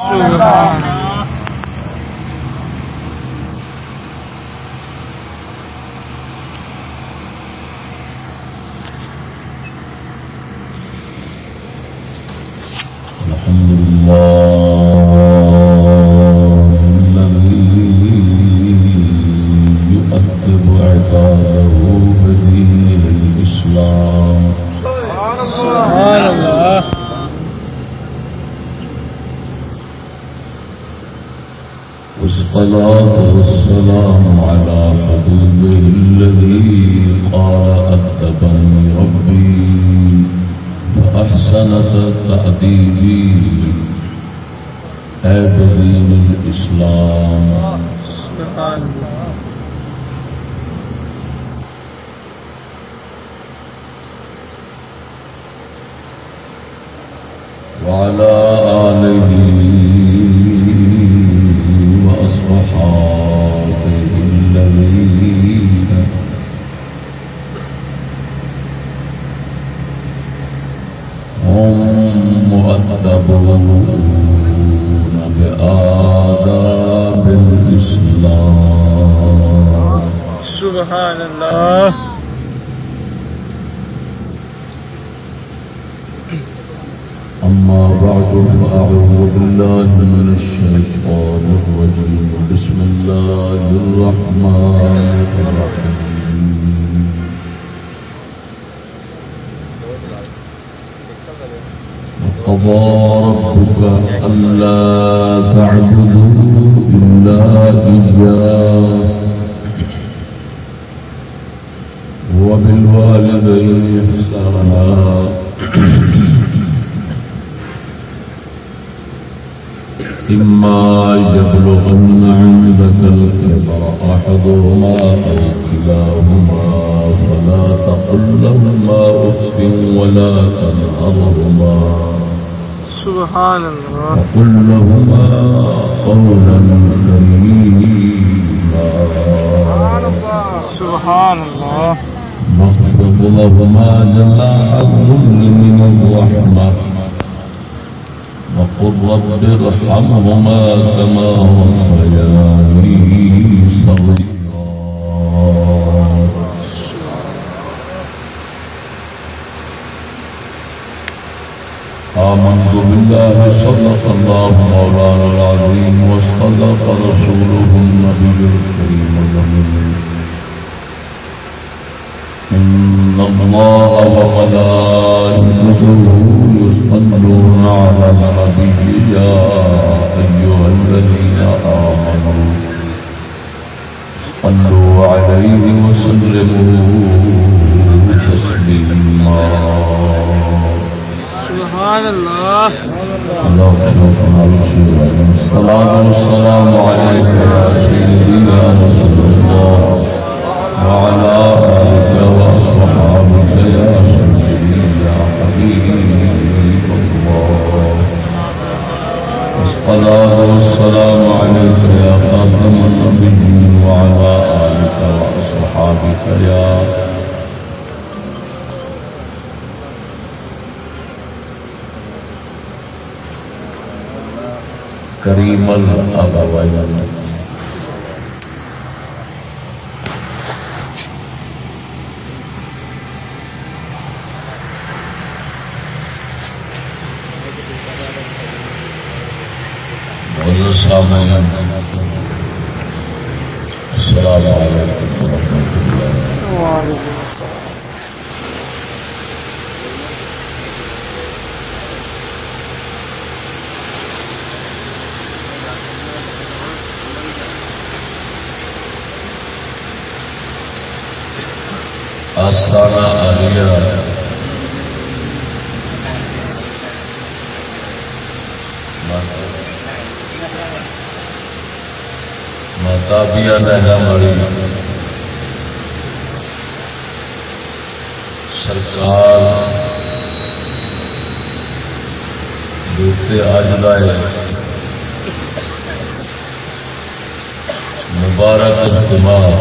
是五 وارحمهما كما فأدلقوه بحسب النار سبحان الله الصلاة والسلام عليك يا سيدنا رسول الله وعلى آلك وأصحابك يا سيدي يا حبيب الله الصلاة والسلام عليك يا خاتم النبي وعلى آلك وأصحابك صحابی يا كريم الأبوين. فرمایا نہرا والی سرکار آج لائے مبارک استعمال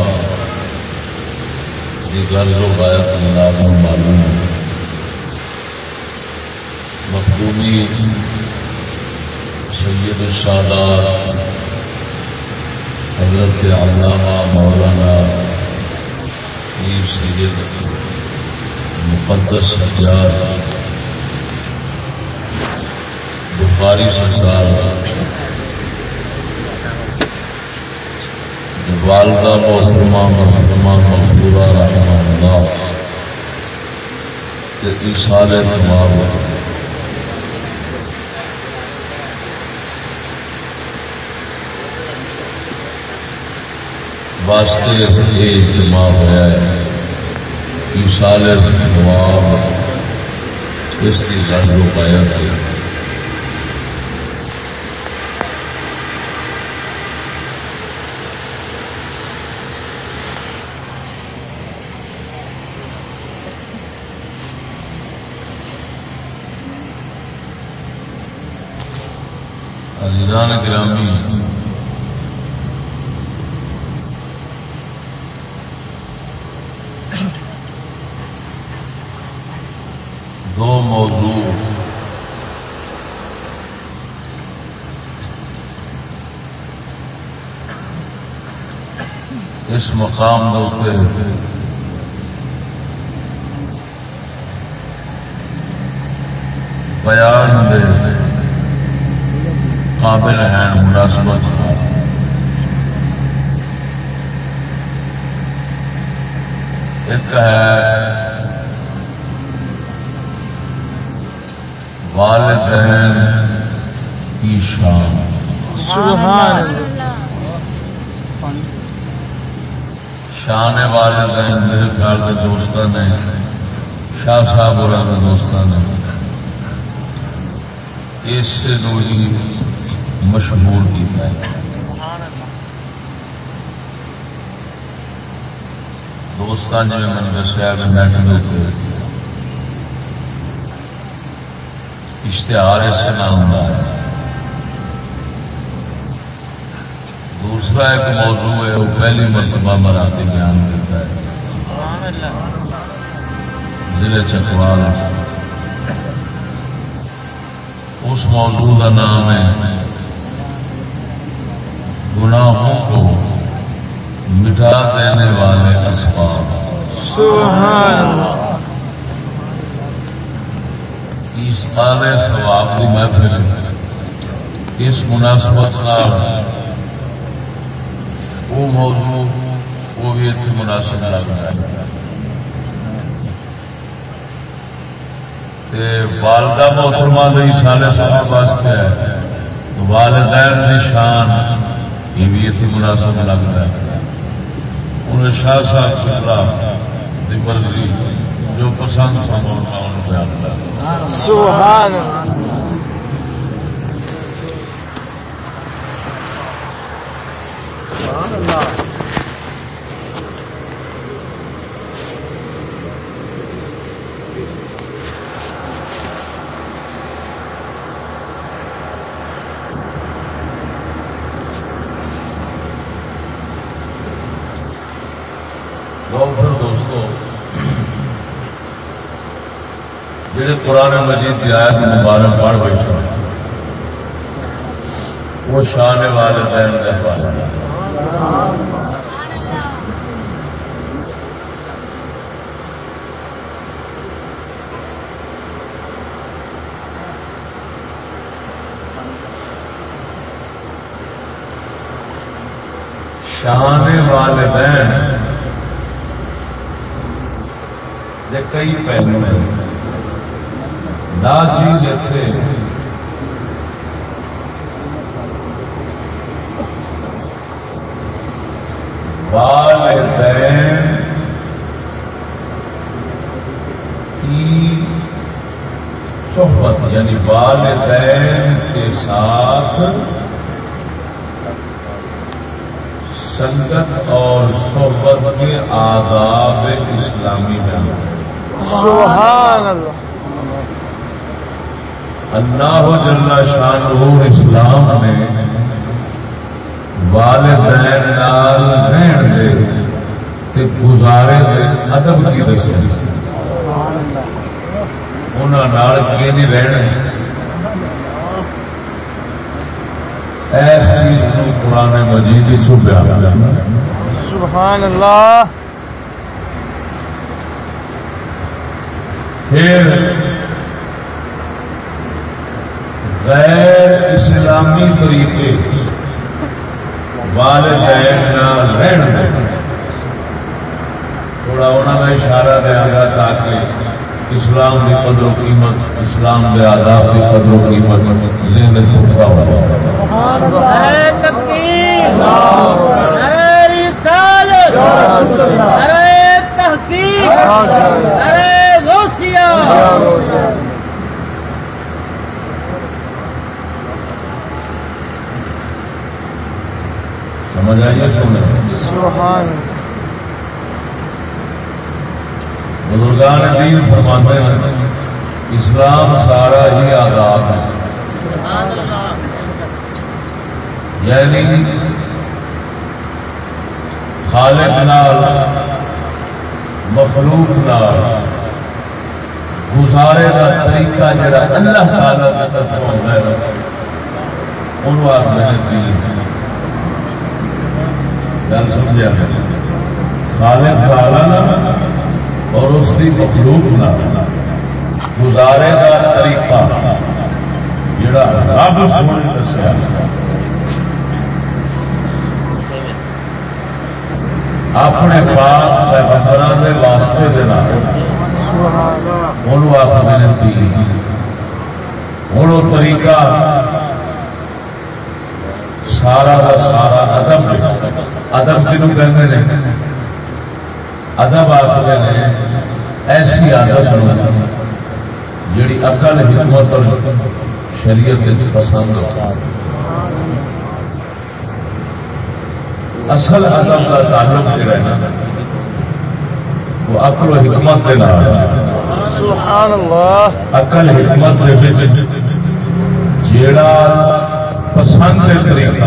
کی گل ہو پایا سید حضرت علامہ مولانا پیر سید مقدس سجاد بخاری سرکار والدہ محترمہ محترمہ مقبورہ رحمہ اللہ سارے تمام واسطے یہ اجتماع ہوا ہے۔ سال جواب اس کی گل جو پایا گیا گرامی دو موضوع. اس مقام دے بیان دے قابل ہیں مناسبت. ایک ہے والدین کی شان۔ سبحان شان والدین میرے خیال کے دوست نے، شاہ صاحب اور دوست نے۔ اس ہی مشہور کیا دوستان جی میں نے دسیا کہ نیٹ کے اشتہار ایسے نہ ہوتا ہے دوسرا ایک موضوع ہے، وہ پہلی مرتبہ مراتی بیان کرتا ہے۔ ضلع چکوال۔ اس موضوع کا نام ہے، گناہوں کو مٹا دینے والے اسباب۔ سبحان اللہ۔ سارے سواب کی محفل اس مناسبت وہ موضوع وہ بھی اتنے مناسب لگ رہا ہے والدہ محترمہ دئی سارے صاحب واسطے ہے والدین کی شان یہ بھی اتنے مناسب لگ رہا ہے انہیں شاہ صاحب چکرا مرضی جو پسند سمجھنا سبحان اللہ۔ قرآن مجید کی آیت مبارک پڑھ بیٹھے وہ شان والدین کے شان والدین کئی پہلو ہیں۔ نہ چیز اتنے والدین کی صحبت یعنی والدین کے ساتھ سنگت اور صحبت کے آداب اسلامی ہیں۔ سبحان اللہ۔ اللہ جل شان اسلام نے والدین نال رہن دے تے گزارے دے ادب کی دسی انہوں کی نہیں رہنا ایس چیز کو قرآن مجید چھپیا سبحان اللہ۔ پھر غیر اسلامی طریقے والدین رہن تھوڑا انہوں کا اشارہ دیا گا تاکہ اسلام کی قدر و قیمت، اسلام کے آداب کی قدر و قیمت ذہن پختہ ہو ارے تحقیق ارے غوثیہ سمجھ آئیے سونے سبحان بزرگان دین فرماتے ہیں اسلام سارا ہی آزاد ہے۔ یعنی خالق نال مخلوق نال گزارے کا طریقہ جڑا اللہ تعالی طرف ہوتا ہے انہوں آخر دین گل سمجھا خالق تعالی نہ اور اس کی مخلوق نہ۔ گزارے کا طریقہ جڑا رب سونے دسیا اپنے پاک پیغمبر کے واسطے دن آخر دین ہوں وہ طریقہ سارا کا سارا ادب ادب کنو کہتے ہیں ادب آخر نے ایسی عادت جڑی اقل حکمت اور شریعت پسند اصل ادب کا تعلق جو ہے وہ اقل و حکمت کے نام سبحان اللہ۔ اقل حکمت کے جیڑا پسند ہے طریقہ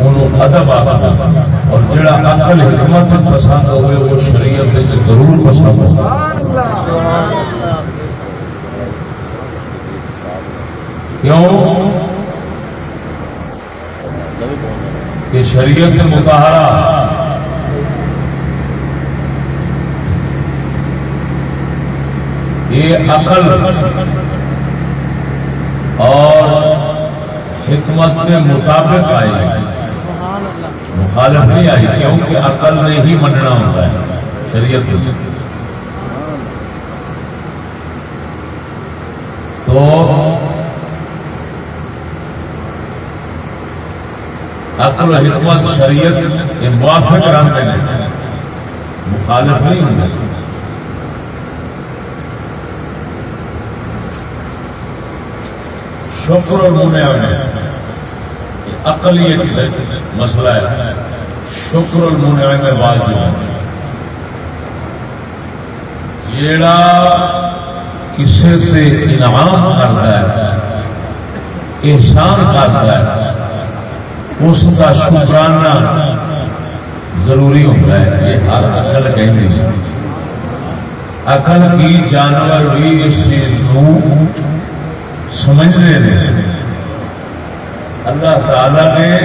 انہوں ادب آتا اور جڑا اقل حکمت پسند ہوئے، وہ شریعت ضرور پسند ہو۔ کیوں؟ کہ شریعت متحرہ یہ عقل اور حکمت کے مطابق آئی مخالف نہیں آئی، کیونکہ عقل نے ہی مننا ہوتا ہے، شریعت تو عقل و حکمت شریعت موافق رنگ مخالف نہیں ہوں شکر اور منع میں اقلیت مسئلہ ہے۔ شکر اور منع میں واجب ہے۔ جیڑا کسی سے انعام کرتا ہے، احسان کرتا ہے، اس کا شکرانہ ضروری ہوتا ہے۔ یہ ہر عقل کہیں عقل کی جانور بھی اس چیز کو سمجھنے ہیں اللہ تعالی نے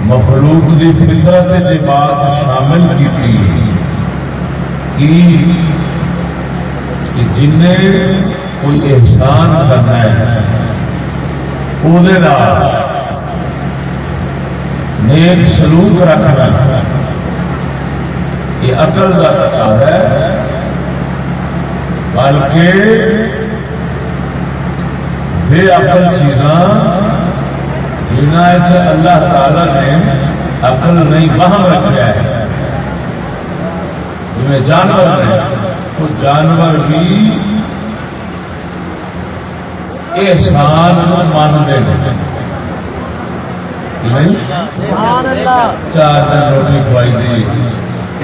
مخلوق کی فطرت کی بات شامل کی تھی کہ جن کوئی احسان کرنا ہے وہ نیک سلوک رکھنا۔ یہ عقل کا تقاضا ہے، بلکہ بے عقل چیزاں جنہیں اچھا اللہ تعالی نے عقل نہیں وہم رکھا ہے۔ جی جانور نے تو جانور بھی احسان مانتے ہیں۔ چار دن روٹی کھوائی دی،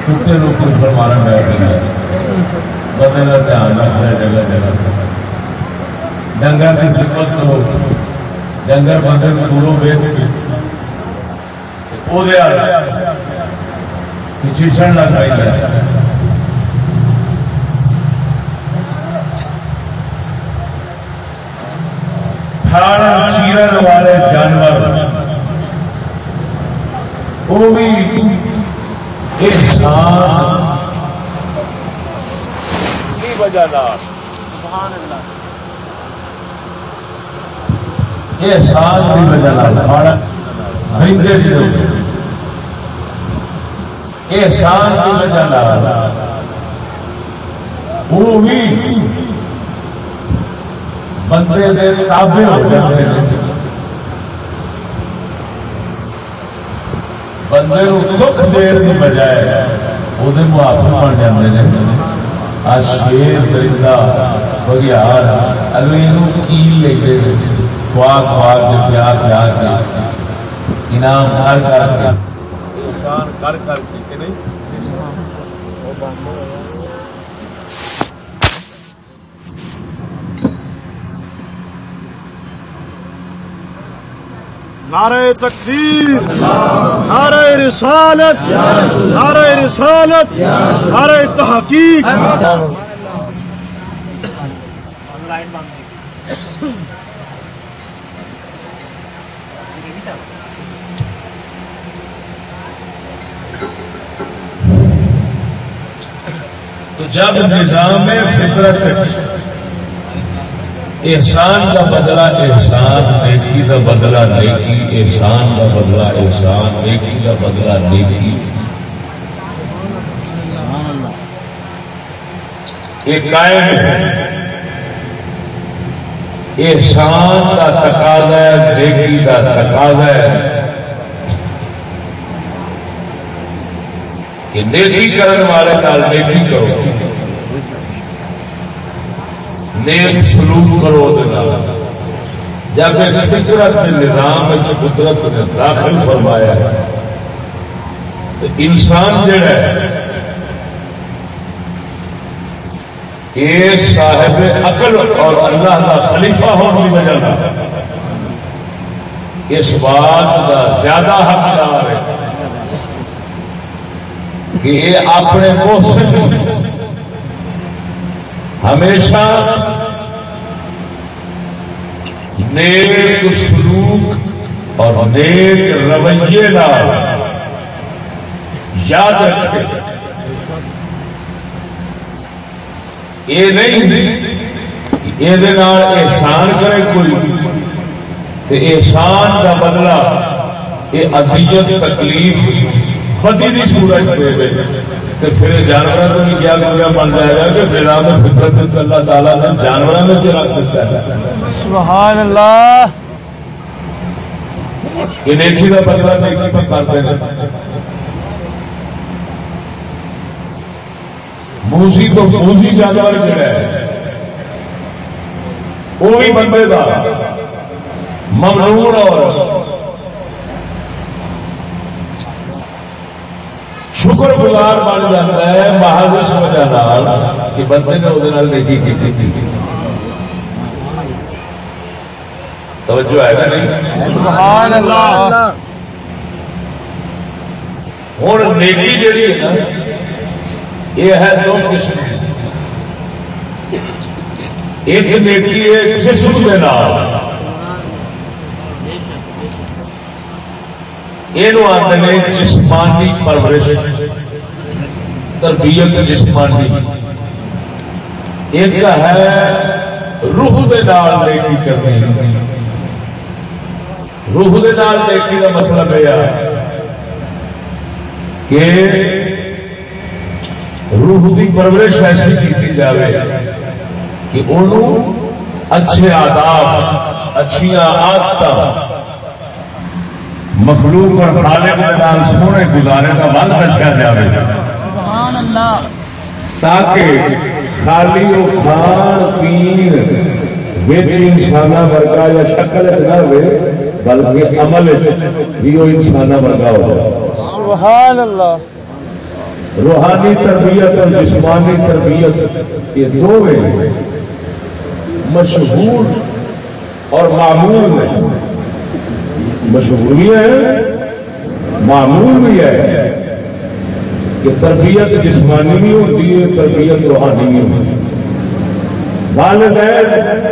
کتے نو کچھ مارن بیٹھ گیا بندے کا دھیان رکھ رہا جگہ جگہ۔ ڈنگر کی خدمت کرو ڈنگر بندے کو دوروں ویچ کے چیچن لگ پہ کھانا چیرن والے جانور۔ وہ بھی انسان۔ کی وجہ احساس کی وجہ احساس کی وجہ وہ بھی بندے دے تابع ہو جاتے ہیں بندے دکھ دیر کی بجائے وہ محافظ بن جاتے ہیں آ شیر درندہ بگیار اگلے کیل لے کے خواہ خواہ کے پیار پیار کے انعام کر کر کے کر کر کے نہیں؟ نعرہ تکبیر نعرہ رسالت نعرہ رسالت نعرہ تحقیق۔ جب نظام فطرت احسان کا بدلہ احسان، نیکی کا بدلہ نیکی، احسان کا بدلہ احسان، نیکی کا بدلہ نیکی۔ یہ قائم ہے۔ احسان کا تقاضا ہے، نیکی کا تقاضا ہے۔ کہ نیکی کرنے والے نال نیکی کرو۔ نیک سلوک کرو جب ایک فطرت نظام قدرت نے داخل فرمایا ہے، تو انسان جڑا ہے یہ صاحب عقل اور اللہ کا خلیفہ ہونے کی وجہ اس بات کا زیادہ حقدار ہے کہ یہ اپنے محسن ہمیشہ نیک سلوک اور نیک رویے یاد رکھے۔ یہ نہیں یہ احسان کرے کوئی تو احسان کا بدلہ، یہ ازیت تکلیف بدی کی سورج دے۔ تو پھر جانوروں کو بھی کیا گویا بن جائے گا کہ بنا میں فطرت اللہ تعالیٰ نے جانوروں میں چلا دیتا ہے۔ سبحان اللہ۔ یہ نیکی کا بدلا نیکی پر کرتے ہیں۔ موسی تو موسی جانور جڑا ہے۔ وہ بھی بندے کا ممنون اور شکر گزار بن جاتا ہے محض اس وجہ کہ بندے نے وہ نیکی کی توجہ ہے نہیں؟ سبحان اللہ۔ ہوں نیکی ہے نا یہ ہے دو قسم۔ ایک نیکی ہے جسم کے نام یہ آتے جسمانی پرورش تربیت جسمانی ایک ہے روح دے نال نیکی کرنی روح دے نال نیکی کا مطلب یہ کہ روح کی پرورش ایسی کی جائے کہ انہوں اچھے آداب اچھیا آدت مخلوق اور خالق کے نام سونے گزارے کا بل بچا جائے تاکہ خالی وہ کھان پین بچ انسان ورگا یا شکل نہ ہوئے بلکہ عمل بھی وہ انسان ورگا ہو سبحان اللہ روحانی تربیت اور جسمانی تربیت یہ دو مشہور اور معمول ہیں۔ مشہور ہے، معمول بھی ہے کہ تربیت جسمانی بھی ہوتی ہے، تربیت روحانی بھی ہوتی ہے۔ والدین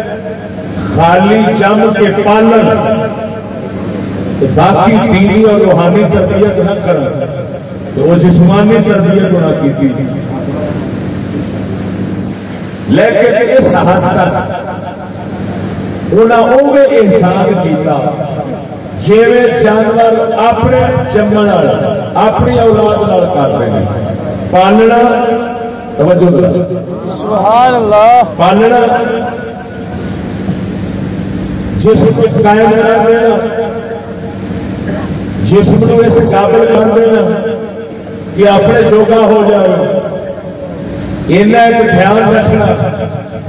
خالی جم کے پالن باقی دینی اور روحانی تربیت نہ کریں تو وہ جسمانی تربیت نہ کی تھی۔ لیکن اس حد تک انہوں نے احساس کیا جی جانور اپنے جمن اپنی اولاد کر رہے ہیں پالنا توجہ سبحان اللہ پالنا جسم کو قائم کر دینا جسم کو اس قابل کر دینا کہ اپنے جوگا ہو جائے ایک رکھنا،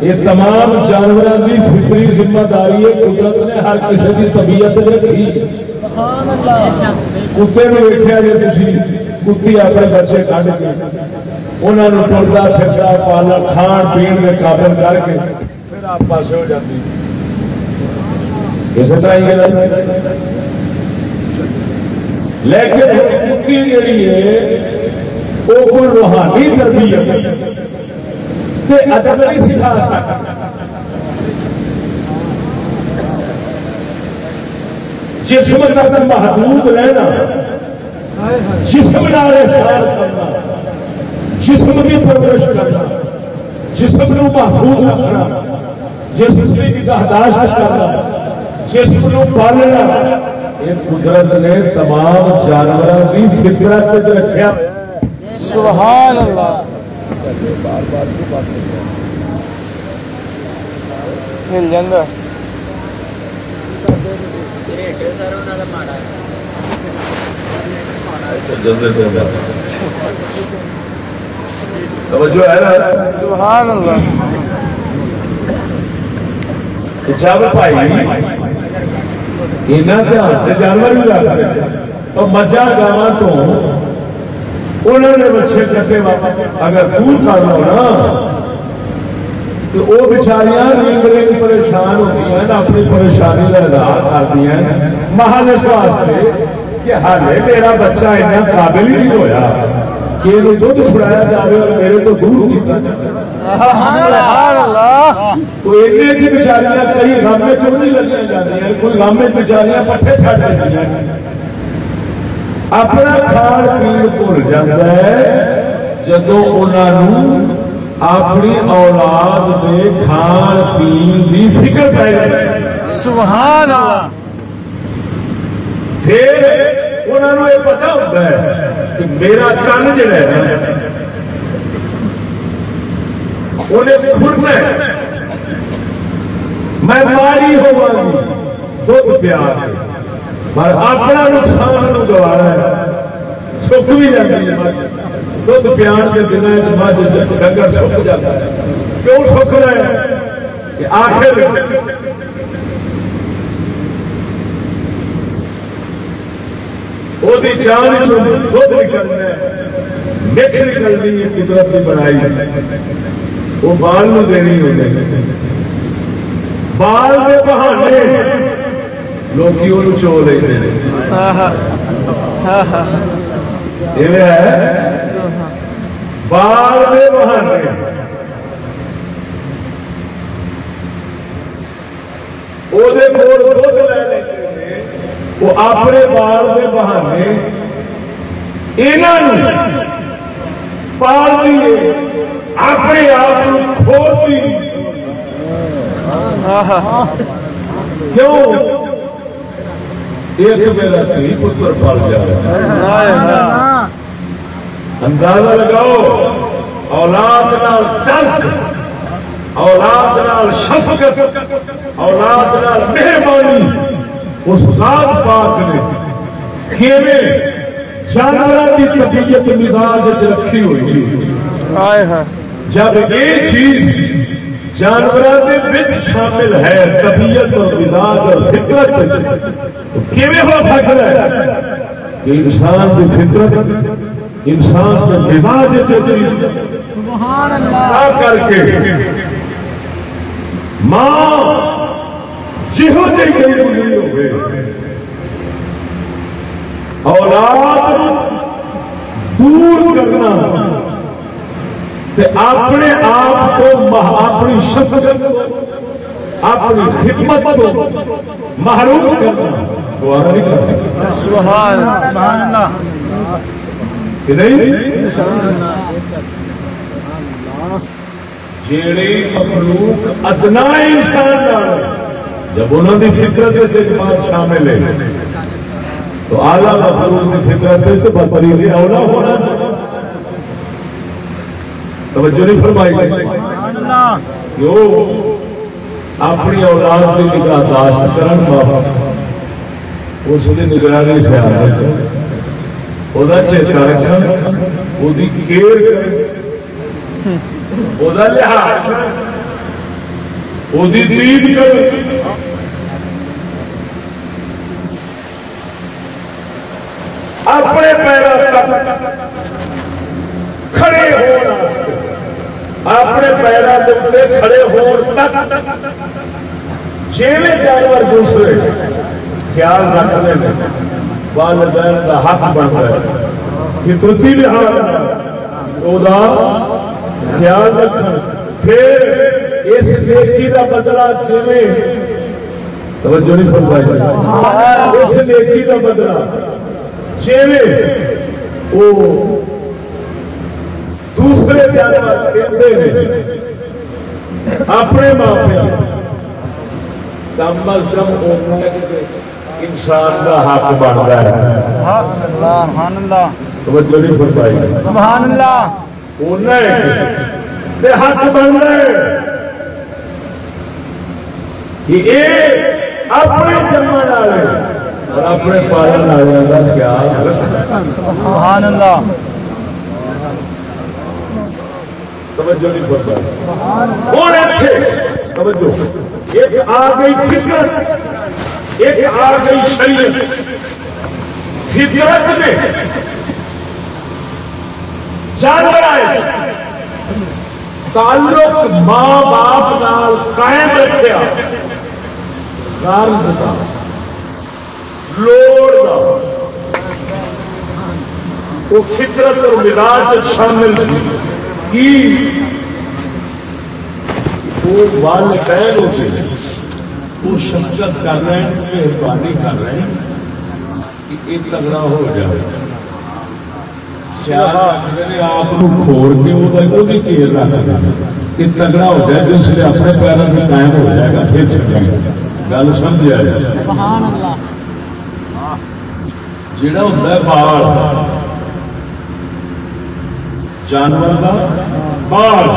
یہ تمام جانوروں کی فطری ذمہ داری ہے، قدرت نے ہر کسی کی طبیعت رکھی۔ کتے میں ویٹیا جی تھی کتی اپنے بچے کھڑ کے انہوں نے ٹرتا پھرتا پالا کھان پین کے قابل کر کے، پھر آپ پاس ہو جاتی اسی طرح لیکن کتی جڑی ہے وہ کوئی روحانی تربیت ادب نہیں سکھا سکتا۔ جسم تک محدود رہنا جسم نال احساس کرنا جسم کی پرورش کرنا جسم کو محفوظ رکھنا جسم کی نگہداشت کرنا جسم کو پالنا۔ یہ قدرت نے تمام جانوروں کی فطرت رکھا سبحان اللہ۔ مل جاندہ توجہ ہے نا سبحان اللہ جب بھائی یہاں دھیان جانور بھی رکھ مجھا گاواں تو انہوں نے بچے کٹے اگر دور کر لو نا تو وہ بچاریاں رنگ رنگ پریشان ہوتی ہیں اپنی پریشانی کا اظہار کرتی ہیں۔ اس واسطے کہ ہالے میرا بچہ اتنا قابل ہی نہیں ہوا کہ یہ دھد چھڑایا جائے اور میرے تو دور کیا تو ایسے بچاریاں کئی میں چون نہیں لگی جاتی کوئی میں بچاریاں پٹھے چھڑ دیتی ہیں اپنا کھان پی بھول جاتا ہے جدو انہوں اپنی اولاد کے کھان پی کی فکر جائے سبحان اللہ۔ پھر انہوں نے یہ پتا ہوتا ہے کہ میرا کن جڑا ہے انہیں کھڑنا میں ماری ہوا دھد پیار پر اپنا نقصان گوارا ہے۔ سکھ بھی جاتی ہے دھد پیار کے دن ڈنگر سکھ جاتا ہے۔ کیوں سکھ رہا ہے؟ کہ آخر وہ جان دھد نکلنا مکھ نکلنی ہے قدرت کی بنائی وہ بال دینی ہوگی بال کے بہانے لوگ وہ چو بہانے وہ دھد لے ہیں وہ اپنے بال کے بہانے انہوں پال دیے اپنے آپ کھول دی کیوں؟ ایک میرا تھی پتر پل جائے اندازہ لگاؤ اولاد نال درد اولاد نال شفقت اولاد نال مہربانی۔ اس ذات پاک نے کھیوے جانور کی طبیعت مزاج رکھی ہوئی ہیں جب یہ چیز جانوروں کے شامل ہے طبیعت اور مزاج اور فطرت کیویں ہو سکتا ہے؟ کہ انسان کی فطرت انسان کے مزاج کر کے ماں جہو جی ہوئے۔ اولاد دور کرنا۔ تے اپنے آپ کو اپنی شخص اپنی خدمت کو محروم کرنا سبحان اللہ۔ جیڑے مخلوق ادنا انسان جب انہوں کی فطرت بات شامل ہے تو آلہ مخلوق کی فطرت اولا ہونا۔ توجہ نہیں فرمائی۔ گئی اپنی اولاد کی نگاہ داشت کرن اس کی نگرانی خیال رکھ وہ چیتا رکھنا وہ کیئر وہ لحاظ وہ دید کر اپنے پیروں تک کھڑے ہونا۔ اپنے پیروں کے کھڑے ہون تک جیویں جانور دوسرے خیال رکھتے ہیں والدین کا حق بنتا ہے فطرتی لحاظ وہ خیال رکھنا پھر اس نیکی کا بدلا جیویں توجہ نہیں فرمائی۔ اس نیکی کا بدلا وہ دوسرے جانور اپنے ماں کم از کم انسان کا حق بنتا ہے۔ توجہ نہیں فرمائی۔ سبحان اللہ۔ حق بن رہے کہ اپنے جمن والے اور اپنے پالن والوں کا خیال سبحان اللہ۔ توجہ نہیں پڑتا توجہ۔ ایک آ گئی ایک آ گئی شریعت۔ فطرت میں جانور آئے۔ تعلق ماں باپ نال قائم رکھا قرض کا لوڑ کا وہ فطرت اور مزاج شامل کی وہ والدین ہوتے ہیں وہ شفقت کر رہے ہیں مہربانی کر رہے ہیں کہ یہ تگڑا ہو جائے۔ آپ کھوڑ کے وہ یہ تگڑا ہو جائے جس نے اپنے پیروں میں قائم ہو جائے گا پھر چلے گا۔ گل سمجھا جائے جڑا ہے بال جانور کا بال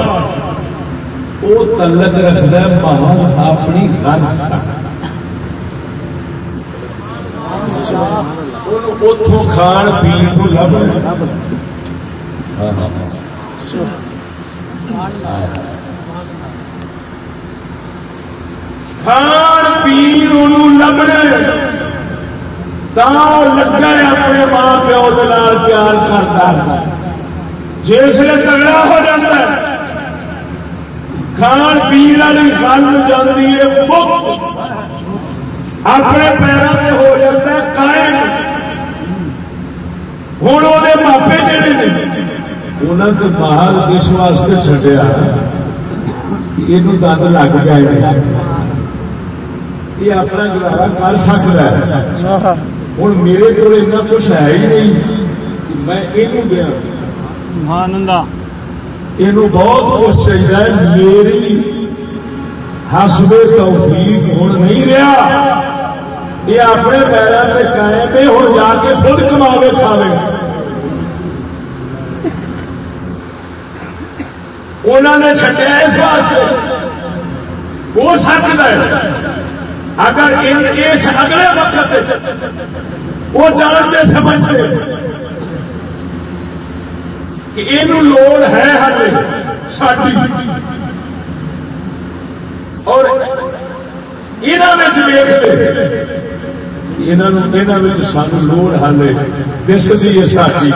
وہ تلک رکھتا ہے محض اپنی غرض اتوں کھان پی کو لب۔ کھان پی لبنے لگا اپنے ماں پیو دلال پیار کرتا جس نے تگڑا ہو جاتا ہے کھان پی والی گل جاتی ہے اپنے پیروں سے ہو جاتا ہے قائم۔ ہوں وہ ماپے جڑے نے انہوں نے باہر اس واسطے چڈیا یہ دند لگ گئے یہ اپنا گزارا کر سکتا ہے۔ ہوں میرے کو کچھ ہے ہی نہیں میں یہ گیا یہ بہت کچھ چاہیے میری ہسبے توفیق ہوں نہیں رہا۔ یہ اپنے پیروں سے قائم ہے ہوں جا کے خود کما کھاوے۔ انہوں نے چٹیا اس واسطے۔ ہو سکتا ہے اگر اس اگلے وقت وہ جانتے سمجھتے۔ کہ یہ لوڑ ہے ہر ساری اور سان لوڑ ہال دس دی ہے ساری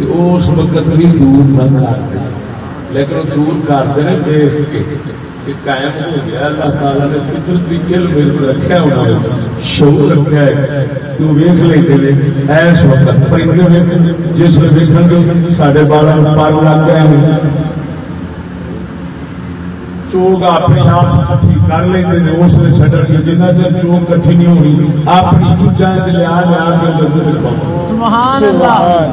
اس وقت بھی دور نہ کرتے لیکن دور کرتے ہیں دیکھ کے قائم ہو گیا اللہ تعالیٰ نے فطرتی علم رکھا ہونا شعور رکھا ہے۔ تو ویخ لیں ایس وقت پرندے نے جس میں ویکن گے سارے بال پر لگ گئے ہیں۔ چوگ اپنے آپ کٹھی کر اس جنہ چر چوگ کٹھی نہیں ہونی اپنی چوجا چ لیا لیا کے سبحان اللہ۔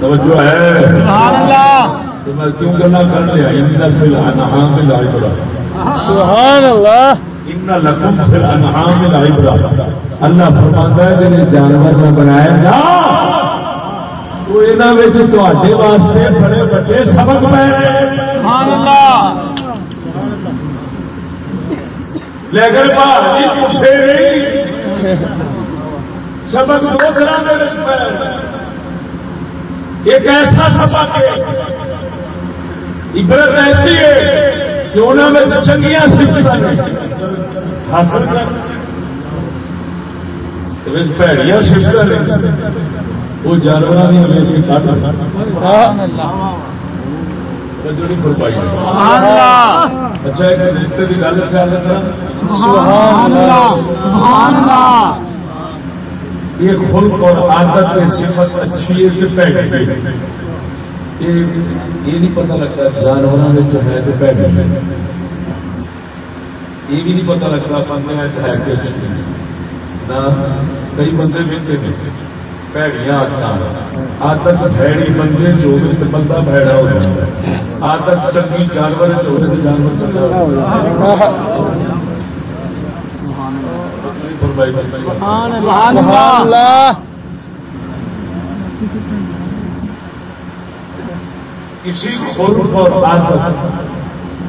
توجہ ہے۔ سبحان اللہ۔ تو میں کیوں گلا کر لیا ان فی الانعام میں لائی بڑا سبحان اللہ ان لکم فی الانعام میں لائی بڑا اللہ فرماتا ہے جانور میں بنایا نا تو یہاں تے واسطے بڑے بڑے سبق پے سبحان اللہ لیکن بھائی پوچھے نہیں سبق دو طرح کے ایک ایسا سبق ہے عبرت ایسی ہے کہ انہوں میں چنگیاں حاصل پیڑیاں سفت وہ جانور اچھا ایک رشتے کی گل خیال رکھنا۔ سبحان اللہ۔ سبحان اللہ۔ یہ خلق اور عادت صفت اچھی ہے پیڑی ہے یہ نہیں پتا لگتا جانوروں میں جو ہے تو پیڑی ہے۔ یہ بھی نہیں پتا لگتا بندے ہے کہ اچھی نہ کئی بندے نہیں پیڑیاں آدت آدت بھڑی بندے تو بندہ بھڑا ہو جاتا ہے۔ آدت چنگی جانور تو جانور چنگا سبحان اللہ۔ کسی خلق اور عادت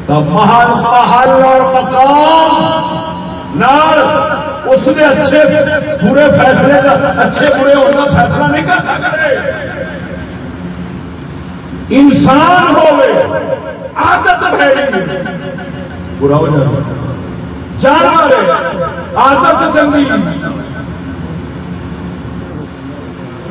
کا محل محل اور مقام نار اس نے اچھے برے فیصلے کا اچھے برے ہونا فیصلہ نہیں کرنا کرے۔ انسان ہوئے عادت ہے برا ہو جاتا جانور ہے، عادت چنگی۔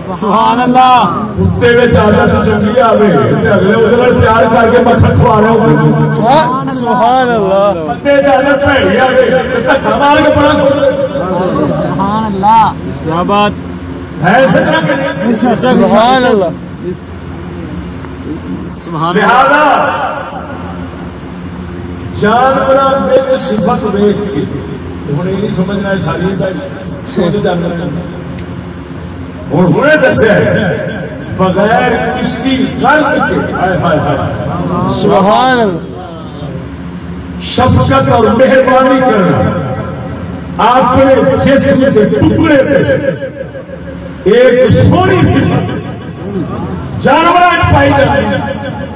سبحان اللہ۔ کتے میں عادت چنگی آئے اگلے وہ پیار کر کے مکھن کھوا رہے ہو۔ سبحان اللہ۔ کتے عادت بھڑی آئے دھکا مار کے بڑا سبحان اللہ۔ کیا بات۔ ہے؟ سبحان اللہ۔ سبحان اللہ۔ لہذا جانور صفت دیکھ کے ہوں یہ نہیں سمجھنا ہے ساری جانور ہوں ہوں دسیا بغیر کس کی غلط کے سبحان شفقت اور مہربانی کرنا۔ اپنے جسم کے ٹکڑے پہ۔ ایک سونی صفت۔ جانور پائی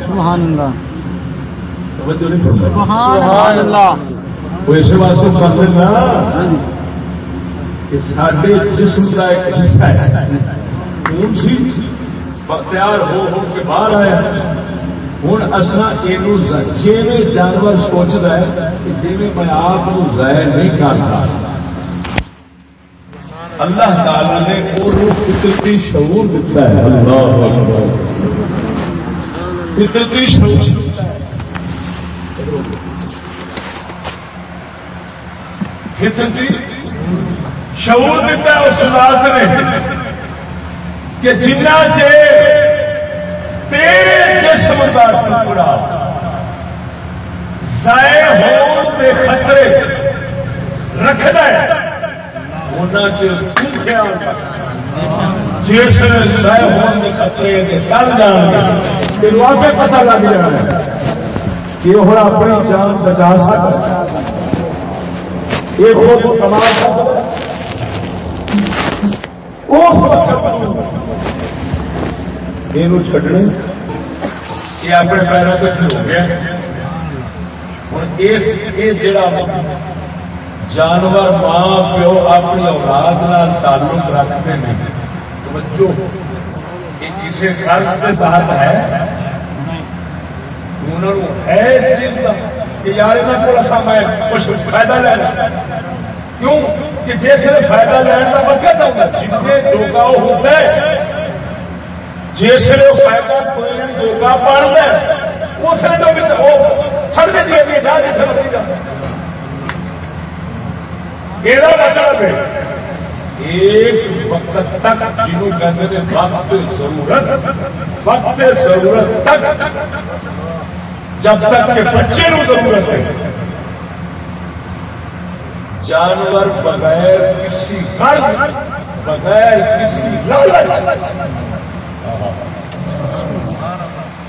سبحان اللہ۔ سبحان اللہ۔ وہ اس واسطے کر دینا کہ سارے جسم کا ایک حصہ ہے۔ خون سی تیار ہو ہو کے باہر آیا ہوں اصا جی جانور سوچتا ہے کہ جی میں آپ ظاہر نہیں کرتا اللہ تعالی نے وہ فطرتی شعور دیتا ہے۔ اللہ فطرتی شعور۔ فطرتی شعور دیتا ہے اس ذات نے کہ جنا تیرے جسم کا ٹکڑا ضائع ہون خطرے رکھنا ہے خیال جس ضائع ہون خطرے کے کر جان آپ پتا لگ جانا کہ ہوں اپنی جان بچا سکتا یہ خود یہ چڈنے یہ اپنے پیروں پہ کھلو گیا ہوں یہ جڑا جانور ماں پیو اپنی اولاد نال تعلق رکھتے ہیں توجہ یہ کسی قرض کے تحت ہے انہوں ہے اس چیز کا کہ یار یہاں کو میں کچھ فائدہ لینا کیوں کہ جس فائدہ لینا کا وقت ہوتا ہے جن ڈوکا ہوتا ہے جس نے فائدہ ڈوکا پڑتا ہے، اس نے سڑک دیا بھی جا جی چل جا یہ مطلب ہے؟ ایک وقت تک جنہوں کہتے ہیں، وقت ضرورت وقت ضرورت تک، جب تک کہ بچے ضرورت ہے۔ جانور بغیر کسی غرض بغیر کسی لالچ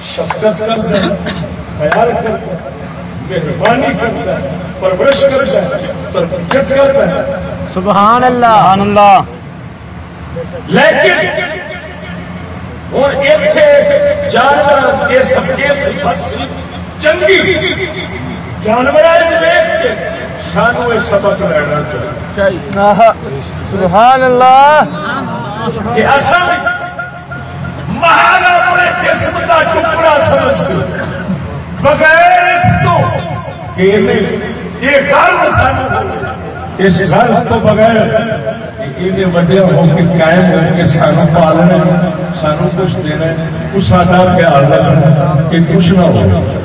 شفقت کرتا ہے خیال کرتا ہے مہربانی کرتا ہے پرورش کرتا ہے تربیت کرتا ہے۔ سبحان اللہ سبحان اللہ۔ لیکن ہوں اتنے جانور یہ سب کے چنگی جانور سانو یہ سبق لینا چاہیے سبحان اللہ۔ کہ اصل اپنے جسم کا ٹکڑا سمجھ بغیر اس تو کہ یہ گھر سانو اس گھر تو بغیر یہ ہو کے قائم ہو کے سانو پالنا سانو کچھ دینا سارا خیال رکھنا کہ کچھ نہ ہو۔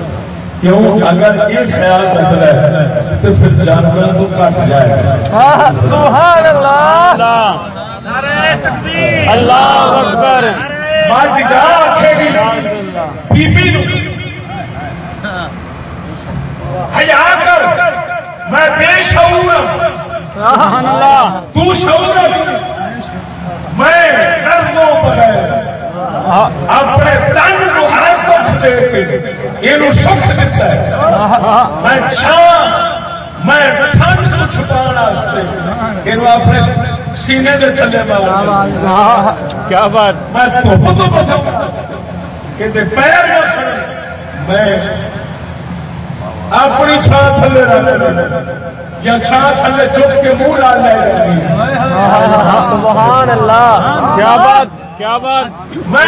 کیوں؟ اگر یہ خیال ہے تو پھر جانور تو کٹ جائے گا۔ سبحان اللہ۔ اللہ اکبر۔ گی۔ بی بی نو۔ حیا کر۔ میں بے شعور ہوں۔ سبحان اللہ۔ تو شعور ہے میں دردوں بغیر اپنے تن کو ہر یہ دیتا ہے میں چھان میں ٹھنڈ کو چھپانا یہ اپنے سینے کے تھلے مارا کیا بات؟ میں دھوپ تو پسند کہ پیر نہ سڑے میں اپنی چھان تھلے یا چھان تھلے چپ کے منہ ڈال لے سبحان اللہ کیا بات؟ کیا بات؟ میں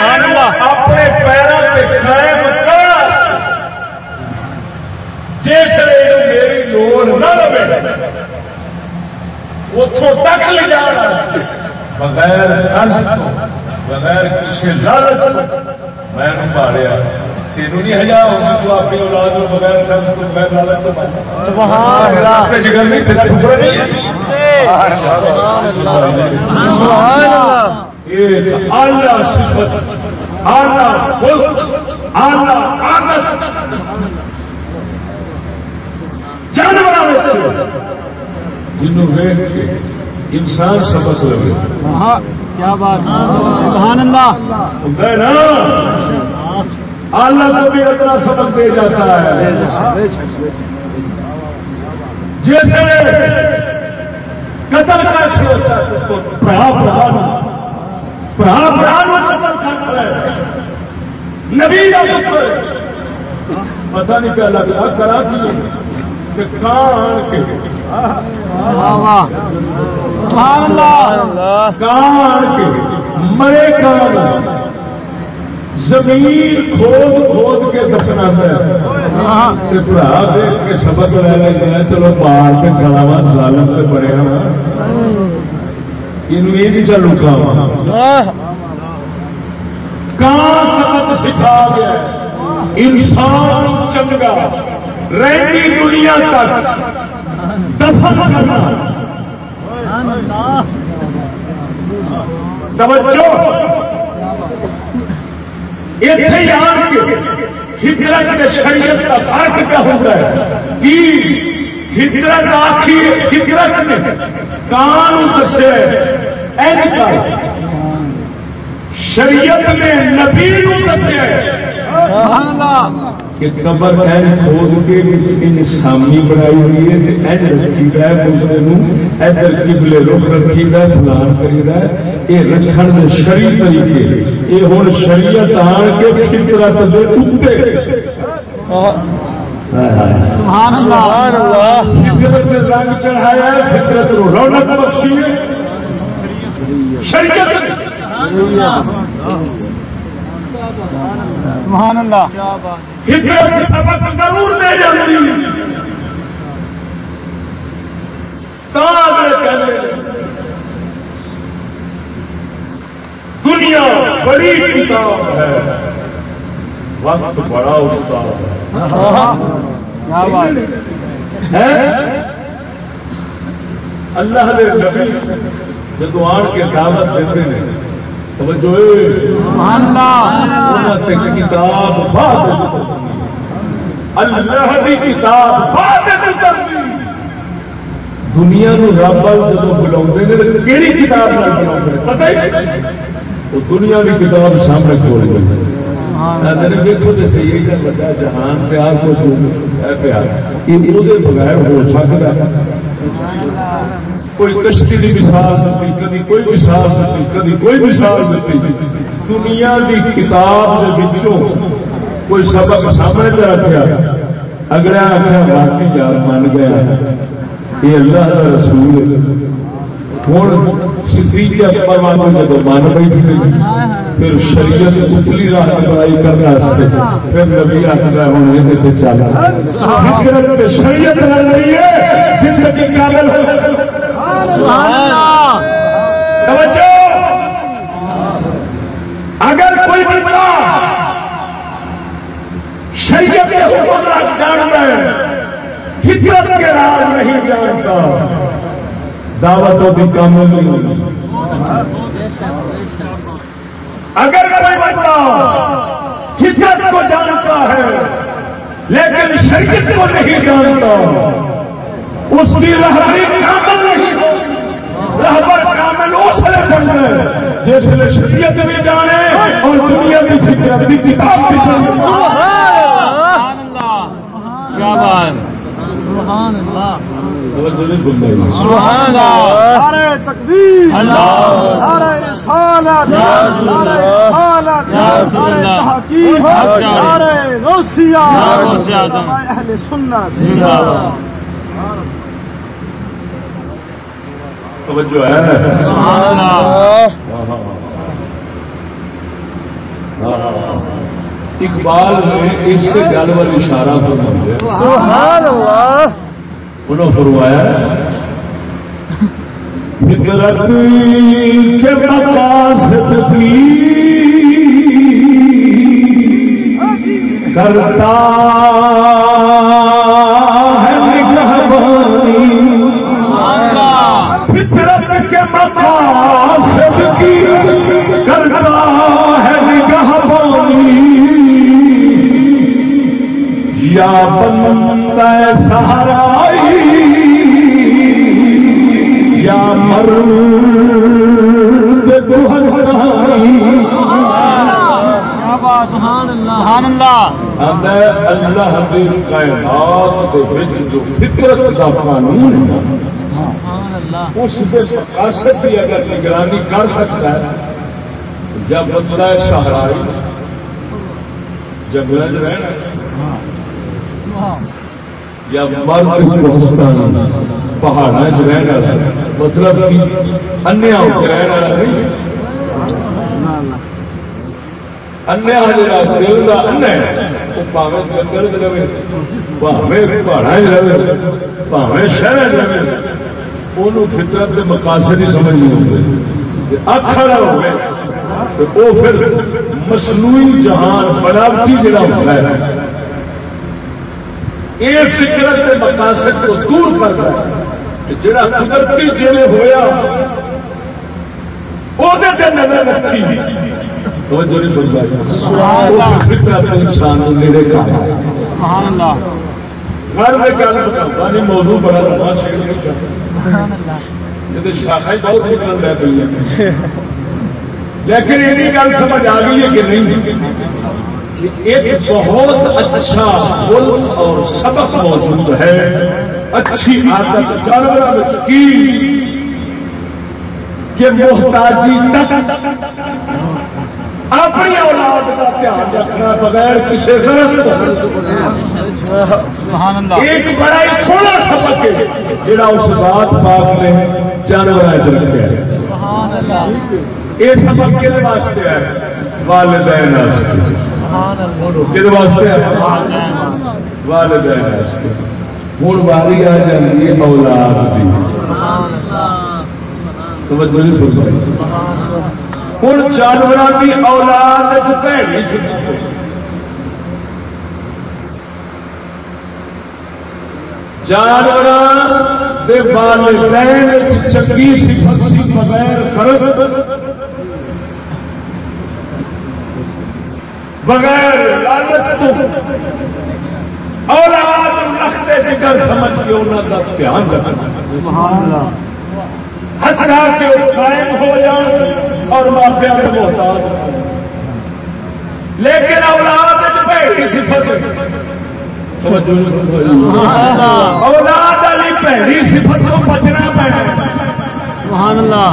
اپنے پیروں سے قائم کرنا جس میری لوڑ نہ لگے اتوں تک لے جانا۔ بغیر قرض تو بغیر کسی لالچ میں پاڑیا تینوں نہیں ہزار ہوگی تو اپنی اولاد کو بغیر قرض تو لالچ تو پاڑیا سبحان اللہ۔ جگر نہیں۔ سبحان اللہ۔ اعلیٰ صفت اعلیٰ خلق اعلیٰ عادت جانور جنوں ویخ کے انسان سبق لگے۔ ہاں کیا بات سبحان اللہ۔ کو بھی اپنا سبق دے جاتا ہے۔ جیسے قتل اس کو پڑھا پڑھا پڑھا پڑھا قتل کرتا ہے۔ نبی کا پتر پتہ نہیں کیا لگا کرا کی کان کے کان مرے کان زمین کھود کھود کے دفنا ہے۔ برا دیکھ کے سبق لے لے۔ چلو پار کے کھڑا وا ظالم تے بڑے ہاں یہ نہیں چل لکا وا کہاں سبق سکھا گیا انسان چنگا رہتی دنیا تک دفن کرنا توجہ اتنے آن کے فطرت شریعت کا فرق کیا ہوتا ہے کہ فطرت آخی نے کان دسے این شریعت نے نبی دسے کہ قبر این کھود کے بنائی ہوئی ہے تے این رکھی بندے ادھر قبلے رخ رکھی فلان کری یہ رکھن دے شریع طریقے یہ ہن شریعت آن کے فطرت دے اوتے سبحان اللہ. فطرت دے رنگ چڑھایا ہے فطرت نو رونق بخشی شریعت سبحان اللہ فطرت سبق ضرور دے جاتی دنیا بڑی کتاب ہے. وقت بڑا استاد ہے. اللہ نبی جدو آن کے دعوت دیتے ہیں توجہ کتاب اللہ کی کتاب دنیا نو رب جب بلا کہڑی کتاب پتہ وہ دنیا کی کتاب سامنے کھول گئی دیکھو تو صحیح لگا جہان کو پیار۔ یہ بغیر ہو کوئی کشتی مثال کبھی کوئی مثال کبھی کوئی مثال دیتی دنیا کی کتاب کوئی سبق سامنے چ آخر باقی یار من گیا۔ یہ اللہ کا رسول ہوں بیٹھی پھر شریعت اتلی راہ کرائی کرنے پھر نبی آخر ہوں یہ چل شریعت لگ رہی ہے زندگی اگر کوئی بندہ شریعت کے حکم جانتا ہے فطرت کے راز نہیں جانتا۔ دعوتوں کی کامل نہیں ہوتی اگر کوئی بندہ فطرت کو جانتا ہے لیکن شریعت کو نہیں جانتا اس کی رہبری کامل نہیں رہبر کامل اس لیے بن ہے جس نے شریعت بھی جانے اور دنیا بھی فطرت کی کتاب بھی جانے۔ کیا بات سبحان اللہ۔ سبحان اللہ نعرہ تکبیر نعرہ رسالت نعرہ رسالت نعرہ تحقیق نعرہ غوثیہ اہل سنت توجہ ہے سبحان اللہ اقبال نے اس گل وال اشارہ فرمایا سبحان اللہ انہوں فرمایا فطرت کے مقاصد بھی کرتا ہے نگہبانی فطرت کے مقاصد کی کرتا ہے نگہبانی یا بندہ سہرائی اللہ سبحان اللہ کائنات وچ جو فطرت دا قانون ہے، اس اگر نگرانی کر سکتا ہے جب بندہ سہرائی جنگل رہنا، یا مرد کوہستان پہاڑ مطلب کہ انیا نہیں انیا جڑا دل کا ان وہ پاوے جنگل رہے پاوے پہاڑا رہے پاوے شہر رہے وہ فطرت کے مقاصد ہی سمجھ نہیں ہوتے اکھڑا ہو وہ پھر مصنوعی جہان بناوٹی جڑا ہوتا ہے۔ یہ فطرت مقاصد کو دور کرتا ہے۔ جڑا قدرتی جیلے ہویا وہ نظر رکھی۔ انسان میرے کام موضوع بڑا لمبا شاخا بہت لیکن یہ گل سمجھ آ گئی ہے کہ نہیں؟ ایک بہت اچھا ملک اور سبق موجود ہے۔ اچھی عادت جانور کی کہ محتاجی تک اپنی اولاد کا دھیان رکھنا بغیر کسی ایک بڑا ہی سونا سبق ہے جڑا اس بات پاک نے جانور رکھا ہے یہ سبق کہنے واسطے ہے؟ والدین واسطے۔ والدین واسطے۔ ہوں باری آ جاتی ہے اولاد کی توجہ نہیں فرمائی۔ ہوں جانوروں کی اولاد بھڑی سی جانور والدین چنگی صفت سی بغیر قرض بغیر لالچ تو۔ جگر سمجھ کے انہوں کا دھیان رکھنا ہتھا کے وہ قائم ہو جان اور ماپیا کے محتاج۔ لیکن اولاد بھڑی صفت۔ اولاد والی بھڑی صفت کو بچنا پینا سبحان اللہ۔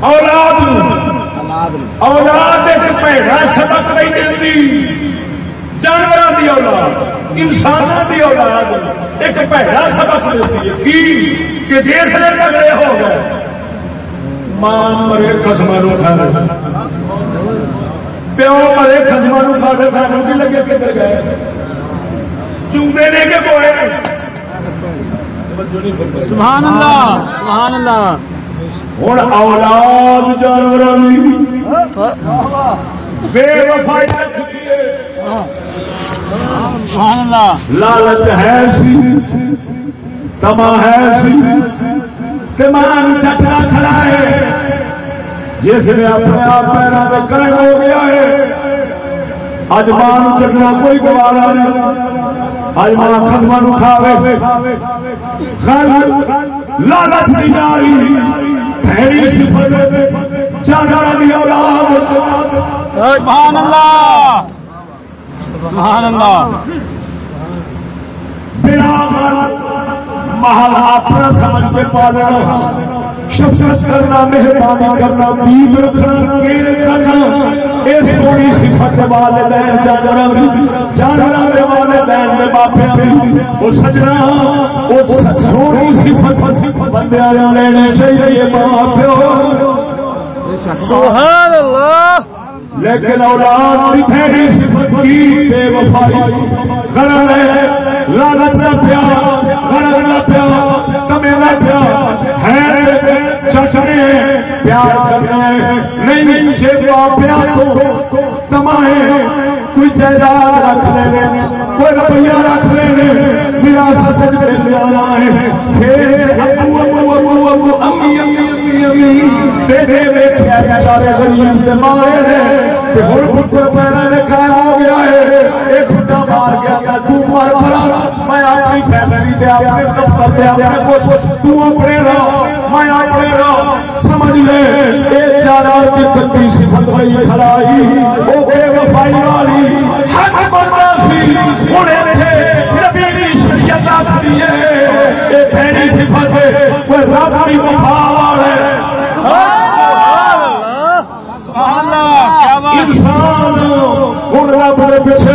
اولاد اولاد ایک بھڑا سبق نہیں دینی جانوروں کی اولاد انسانوں کی اولاد ایک بھڑا سبق دیتی ہے کی؟ کہ جیسے جھگڑے ہو گئے ماں مرے قسموں کھا پیو مرے قسموں کھا سانو کی لگے کدھر گئے؟ چوبے نے کے بوئے؟ سبحان اللہ سبحان اللہ ہوں اولاد جانوروں بے وفائی لالچ ہے سی۔ تما ہے سی۔ تمان چٹنا کھڑا ہے۔ جس نے اپنے آپ پیروں میں کرم ہو گیا ہے۔ اج ماں چٹنا کوئی گوارا نہیں۔ اج ماں خدم کھاوے۔ لالچ نہیں جاری۔ بھڑی صفت اولاد۔ سبحان اللہ۔ سبحان اللہ۔ بنا محل اپنا سمجھ کے پالنا شفقت کرنا مہربانی کرنا دید رکھنا کیر کرنا۔ یہ سونی صفت والدین کے والدین کے باپیا وہ سجنا وہ سونی صفت بندے لینے چاہیے ماں پیو۔ سبحان اللہ۔ لیکن اولاد کی پہلی صفت کی بے وفائی غرض ہے لالچ نہ پیا غرض نہ پیا کمے نہ پیا ہے چٹنے پیار کرنے نہیں سے پیا تو تمائے کوئی جائیداد رکھ لینے، کوئی روپیہ رکھ لینے میرا سسج پہ لیا ہے پھر ابو ابو ابو ابو، امی امی امی امی۔ تیرے ویکھیا بیچارے غریب تے مارے نے تے ہن پتر پیرا نے قائم ہو گیا ہے اے کھٹا مار گیا کہ تو مر پڑا میں اپنی فیملی تے اپنے دفتر تے اپنے کچھ تو اپنے رہا میں اپنے رہا سمجھ لے اے چارا کی کتی صفت ہوئی کھڑائی او بے وفائی والی حق بندہ سی ہن ایتھے نبی دی شریعت آتی ہے اے بھڑی صفت ہے کوئی رب دی وفا والا ہے سبحان اللہ کیا بات انسان ہوں رب کے پیچھے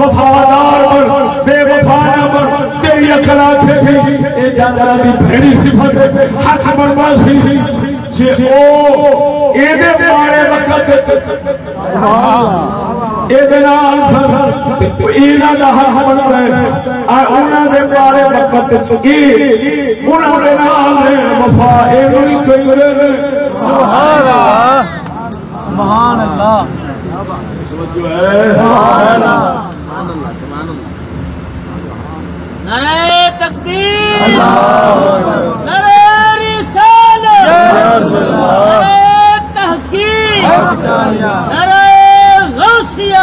وفادار بن بے وفا نہ بن تیری اکل آخے گی یہ جانور کی بھڑی صفت حق بنوا سی جی وہ یہ بارے وقت بارے وقت وفا یہ سبحان سبحان اللہ. سبحان اللہ. نعرہ تکبیر. نعرہ رسالت. نعرہ تحقیق. نعرہ غوثیہ.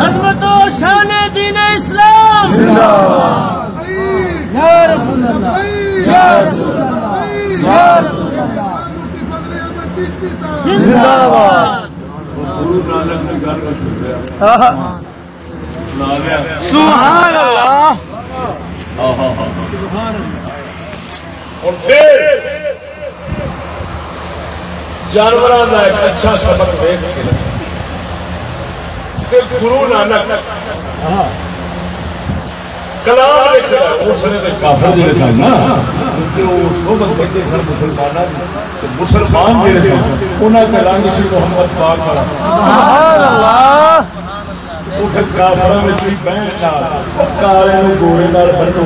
عظمت و شان دین اسلام. یا رسول اللہ. یا رسول اللہ. یا رسول اللہ. زندہ باد سبحان اللہ جانوروں کا ایک اچھا سبق دیکھ کے گرو نانک کلام لکھا اس نے کافر جڑے سن نا مسلمان مسلمان جڑے سن انہوں کا رنگ سی محمد پاک والا۔ سبحان اللہ۔ کافر بہن کالے گورے بنو۔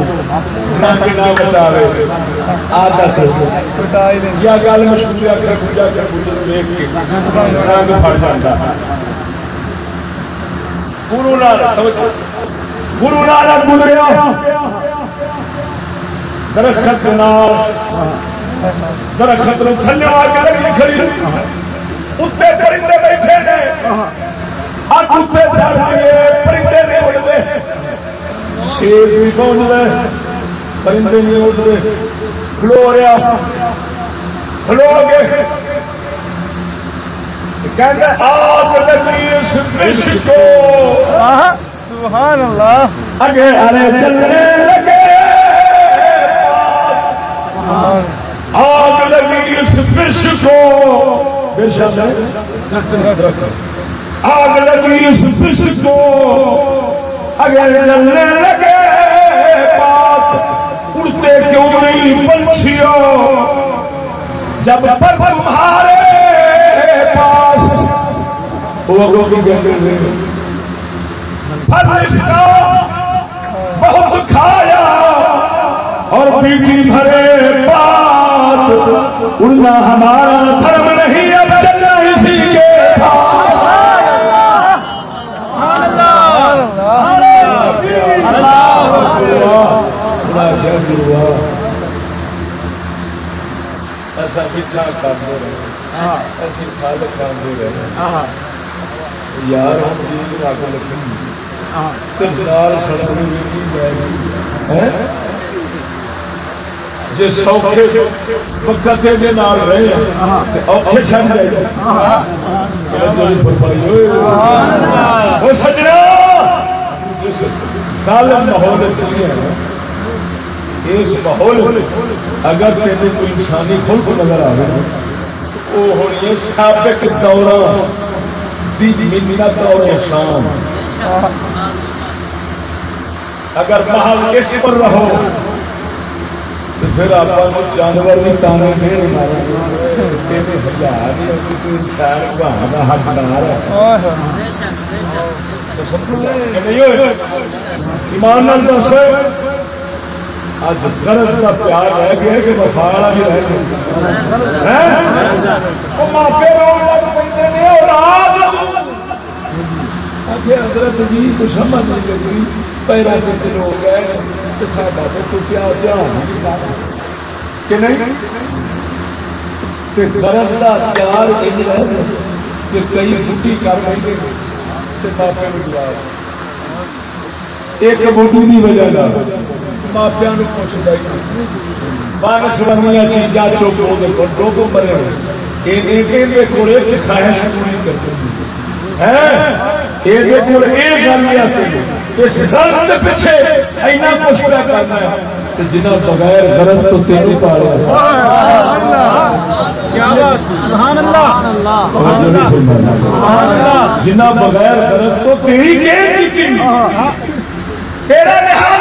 رنگ نہ بچاوے آدت یا گل مشہور کر پوجا کر پوجا دیکھ کے۔ رنگ پڑ جاتا گرو نانک گرو نانک گزریا درخت درخت تھلے آ کے لگی کھڑی اتنے پرندے بیٹھے ہیں ہر کتے چڑھ گئے پرندے نہیں اڑتے شیر بھی پہنچ رہے پرندے نہیں اٹھتے کھلو رہا کھلو گے آگ لگی اس فش کو. سبحان اللہ۔ اگے ہرے چلنے لگے۔ آگ لگی اس کو۔ بے شک۔ آگ لگی اس کو۔ اگر لگے۔ بات اڑتے کیوں نہیں پنچھیوں؟ جب پر تمہارے پاس وہ لوگ فرشتہ بہت کھایا اور پیٹی بھرے بات اڑنا ہمارا دھرم نہیں اب چلنا اسی کے ایسا پیچھا کرتے رہے ایسی خال کرتے رہے یار ہم جی جی سوکھے وقت نال رہے اوکھے گئے وہ سجنا۔ سالم ماحول اس ماحول اگر کوئی انسانی خلق نظر آئے وہ ہونی ہے سابق دوران۔ دی منت اور احسان اگر محل اس پر رہو، تو پھر آپ کو جانور بھی تانے دے ہزار انسان بہانا حقدار ایمان دس۔ اج کرس کا پیار رہ گیا کہ وفا والا بھی رہ گیا ماپے کہ حضرت جی کو سمجھ نہیں لگی پہلا کتنے جی ہو گئے تو ساڈا تو کیا دھیان کہ نہیں؟ برس کا پیار کہ کئی بوٹی کر لیں گے ماپے جواب ایک بوٹی کی وجہ ماپیا پوچھ رہی بانس بنیا چیزاں چوک ڈوگو مرے خواہش پوری کرتے پیچھے اینا کچھ پہ کرنا ہے۔ جنا بغیر غرض تو بغیر غرض تو تیری تیرا لحاظ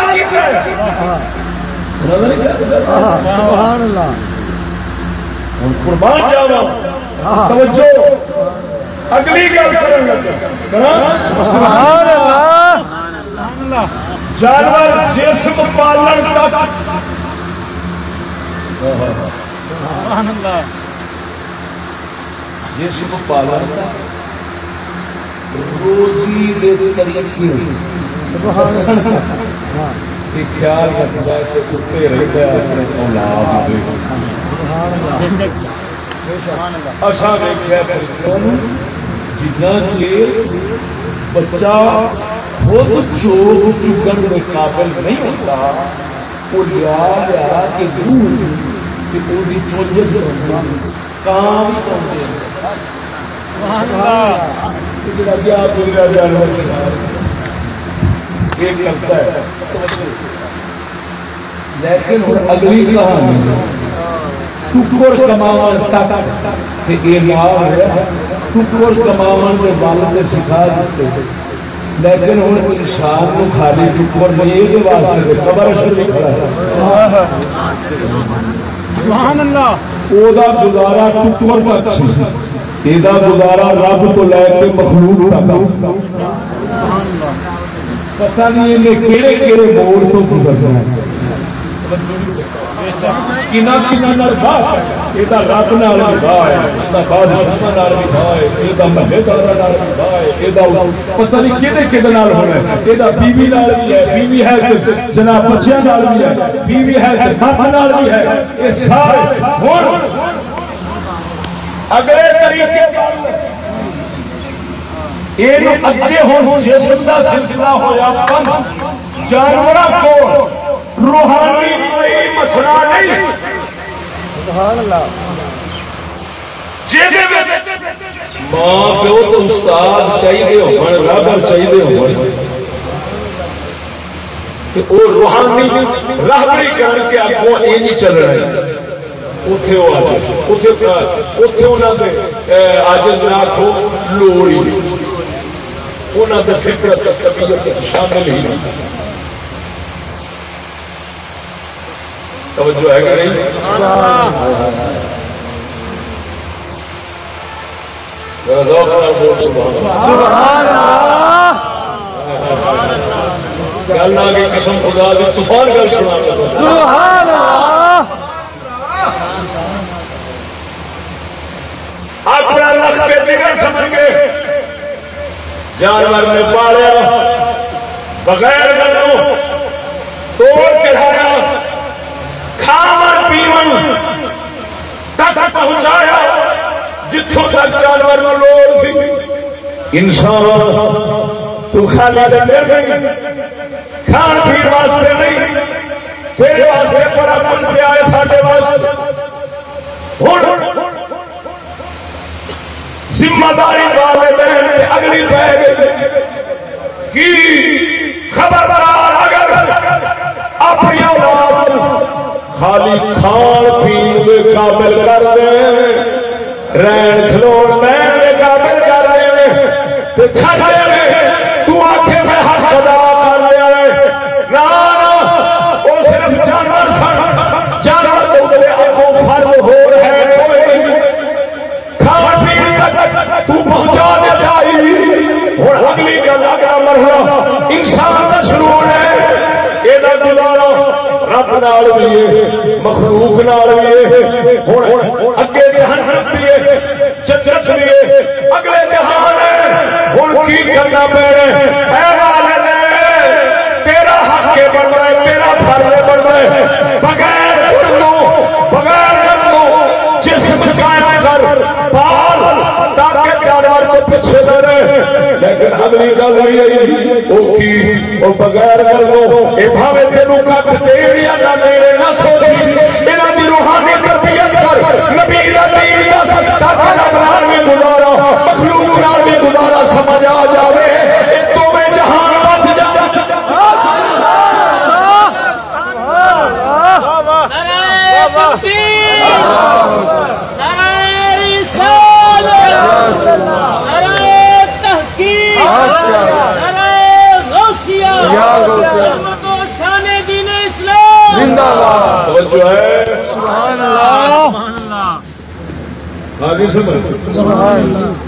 سبحان اللہ۔ قربان جاوا توجہ۔ اگلی گل سبحان اللہ۔ جانور جسم پالن تک۔ جسم پالن روزی دے طریقے۔ خیال رکھتا ہے کہ اتنے رہتا ہے اپنے اولاد دیکھا جنا چیر بچہ خود چوک چکن کے قابل نہیں ہوتا وہ لیا لیا دور کہ وہی چوجت کام پہنچے جانور ایک لگتا ہے۔ لیکن اگلی کہانی ٹکر کماون تک یہ نام ہے۔ ٹکر کماون کے بال سے سکھا دیتے لیکن ہوں انسان کو خالی ٹکر نہیں یہ واسطے خبر شروع کھڑا سبحان اللہ۔ وہ گزارا ٹکر تک یہ گزارا رب تو لے کے مخلوق تک۔ پتا نہیں انہیں کہڑے کہڑے موڑ تو گزرنا ہے۔ جناب بچیا بھی ہے، بیوی ہے بھی ہے اگلے طریقے اگے ہوں جسم کا سلسلہ ہوا جانور کو روحانی کوئی مسئلہ نہیں۔ سبحان اللہ ماں پیو تو استاد چاہیے ہون رابر چاہیے ہون کہ وہ روحانی راہبری کر کے اگوں یہ نہیں چل رہا ہے۔ اتے وہ اتے انہوں نے نہ انہوں نے شامل ہی نہیں۔ توجہ ہے کہ نہیں؟ سبحان اللہ۔ گل آ گئی قسم خدا دی، طوفان گل سنا سبحان اللہ اپنا لکھ کے سمجھ کے جانور میں پالیا۔ بغیر گلوں توڑ چڑھایا کھاون پیون تک پہنچایا جتوں تک جانور نو لوڑ تھی۔ انسان، تو خالی ڈنگر نہیں کھان پی واسطے نہیں تیرے واسطے بڑا کچھ پیا ہے سارے واسطے۔ ہوں ذمہ داری والے بہن اگلی پہ گئی۔ کی؟ خبردار، اگر اپنی اولاد خالی کھان پین قابل کر دے۔ رین کھلو بہن کے قابل کر دے۔ چھڑ دے۔ نال بھی ہے، مخلوق نال بھی ہے اگے بھی ہے بھی ہے، اگلے جہان ہے کی کرنا پہ اے تیرا حق رہا ہے، تیرا فرض ہے جانور تو پیچھے نہ رہے لیکن اگلی گل ہوئی ہے وہ کی وہ بغیر گلوں اے بھاوے تینوں کک دے یا نہ دے نہ سوچی انہاں دی روحانی تربیت کر نبی دا دین دا سچا نال گزارا مخلوق نال گزارا سمجھ آ جاوے تو میں جہان جا زندہ باد توجہ ہے سبحان اللہ آگے سمجھ سبحان اللہ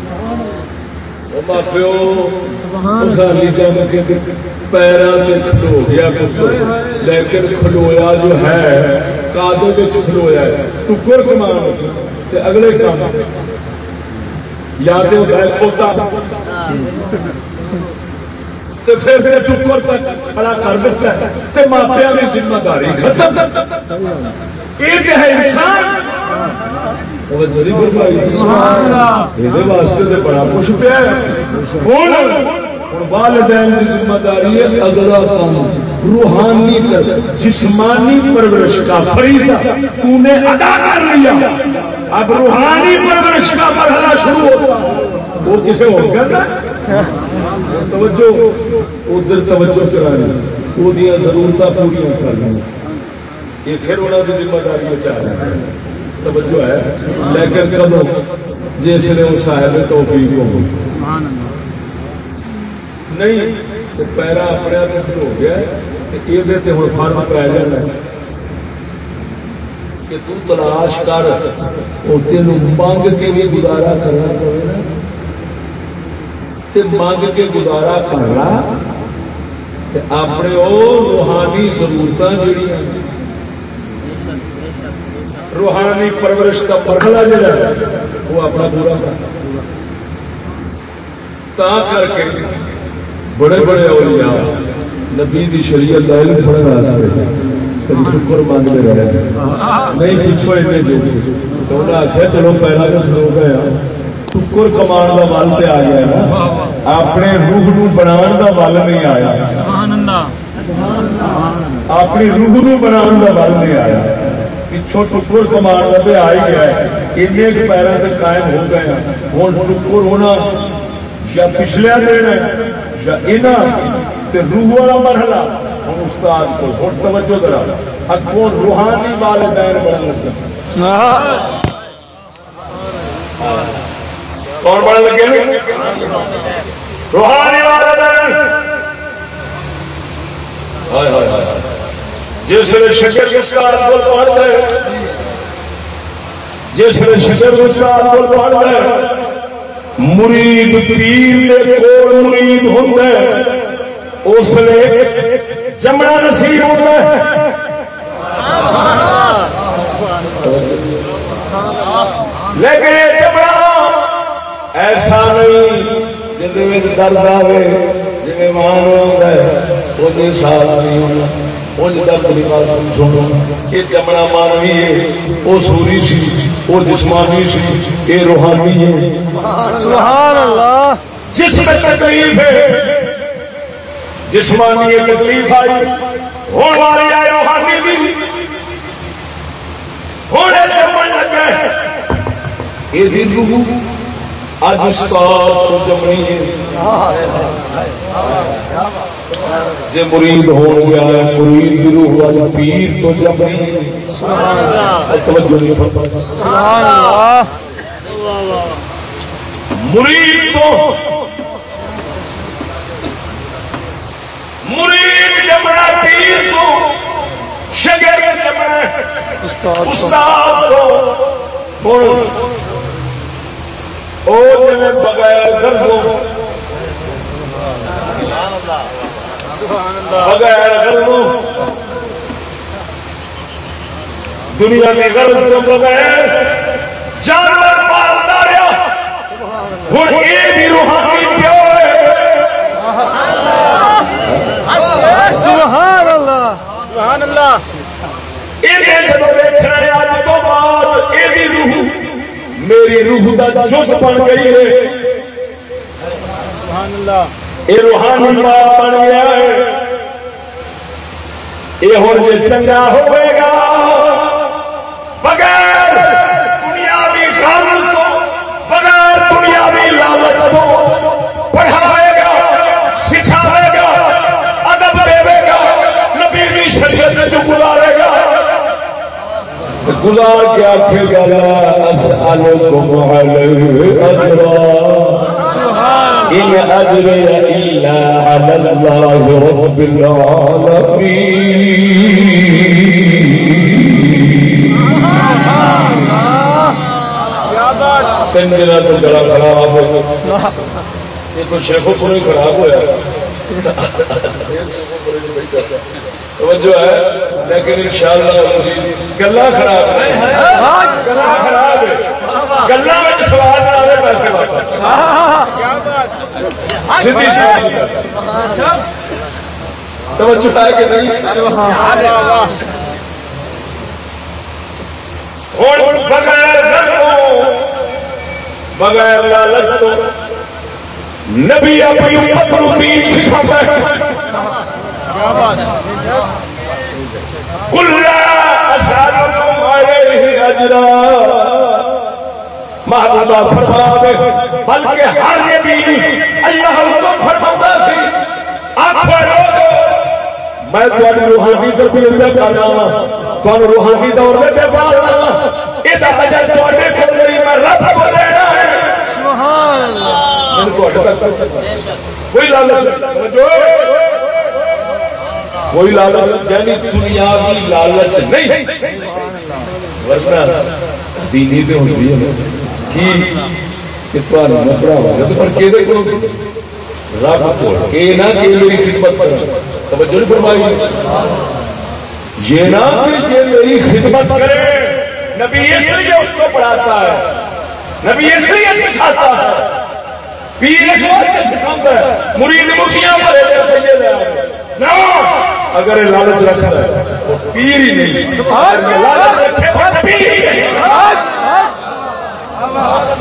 پیروں کھلو گیا لیکن کھلویا جو ہے کادو کھلویا ہے ٹکر کمان اگلے کام یا تو ہے تو پھر پھر ٹکر تک کھڑا کر دیتا ہے تو ماپیا کی ذمہ داری ختم ہے۔ انسان۔ واسطے بڑا کچھ پیا والدین کی ذمہ داری ہے اگلا کام روحانی جسمانی پرورش کا فریضہ۔ تو نے ادا کر لیا۔ اب روحانی پرورش کا مرحلہ شروع ہوتا وہ کسے ہو گیا توجہ، ادھر توجہ کرانی وہ ضرورت پوریا کرنی۔ یہ پھر انہوں کی ذمہ داری چاہ توجہ ہے، لیکن کبو جس نے وہ صاحب توفیق ہو۔ نہیں پیرا اپنے آپ ہو گیا یہ ہوں فرق پی جانا کہ تو تلاش کر وہ تین منگ کے بھی گزارا کرنا۔ پڑے تے منگ کے گزارا کرنا اپنے وہ روحانی ضرورت جہاں روحانی پرورش کا مرحلہ جڑا وہ اپنا پورا تا کر کے بڑے بڑے اولیاء نبی دی شریعت کا علم پڑھنے واسطے کبھی شکر مانگتے رہے نہیں، پچھو ایسے جو انہیں آخیا چلو پہلا تو سنو گیا ٹکر کمان کا مل پہ آ گیا نا اپنے روح نو بنا کا مل نہیں آیا۔ اپنی روح نو بنا کا بل نہیں آیا۔ پچھوں ٹکر کمان کا آ ہی گیا ہے۔ ان پیروں سے قائم ہو گئے ہوں ٹکر ہونا یا پچھلیا دینا یا یہاں روح والا مرحلہ۔ ہوں استاد کو ہوں توجہ کرا اگوں روحانی والدین بڑا کون بڑا لگے روحانی جس نے شکر استاد کو پڑھ گئے جس نے شکر استاد کو پڑھ گئے مرید پیر کے کول مرید ہوتا ہے۔ اس لیے جمنا نصیب ہوتا ہے۔ لیکن یہ چمڑا ایسا نہیں جی درد آئے جی مان ہے وہ ساس نہیں ہونا یہ چمڑا مانوی ہے وہ سوری سی وہ جسمانی سی یہ روحانی ہے۔ سبحان اللہ جس میں تکلیف ہے جسمانی تکلیف آئی ہونے والی آئی روحانی بھی ہونے چمڑ لگا یہ روح۔ اج استاد تو جمنی جی مرید ہو گیا مرید روح پیر تو جمنی توجہ نہیں فرمایا سبحان اللہ مرید تو مرید جمنا پیر کو شگر جمنا استاد کو او جمع بغیر بغیر دنیا میں غرض تو بغیر جانور مارتا رہا ہوں یہ بھی روحانی پیو سبحان اللہ سبحان اللہ یہ جب دیکھنا ہے اج تو بعد یہ بھی روح میری روح کا جس بن گئی ہے۔ یہ روحانی ماں بن گیا ہے۔ یہ ہوں چنگا ہوئے گا۔ بغیر گزار کے آخے گا لا اسألكم عليه اجرا ان اجري الا على الله رب کیا بات دن تو گلا خراب ہو یہ تو شیخوں کو نہیں خراب ہوا توجہ ہے۔ لیکن انشاءاللہ گلا خراب گلا خراب ہے۔ گلا میں سوال نہ آئے پیسے واپس سیدھی سی توجہ ہے کہ نہیں؟ بغیر بغیر لالچ تو نبی اپنی امت نو دین سکھاتا ہے۔ محبوبہ بلکہ ہر نبی اللہ حکم فرماتا سی آخر لوگو میں روحانی تربیت پہ کرنا وا تمہیں روحانی طور پہ پہ پالنا یہ اجر تھوڑے کو نہیں میں رب کو ہے سبحان اللہ۔ میں کوئی لالچ جو کوئی لالچ یعنی دنیاوی لالچ نہیں۔ ورنہ دینی تو ہوتی ہے۔ کی؟ کہ تمہارا نہ پڑھاوا پر کہ رب کو۔ کہ نہ کہ میری خدمت کرنا توجہ نہیں فرمائی۔ یہ نہ کہ یہ میری خدمت کرے۔ نبی اس لیے اس کو پڑھاتا ہے۔ نبی اس لیے سکھاتا ہے۔ پیر اس واسطے سکھاتا ہے۔ مرید مکھیاں بھرے دے پیے دے نہ اگر یہ لالچ رکھتا ہے تو پیر ہی نہیں لالچ رکھے تو پیر ہی نہیں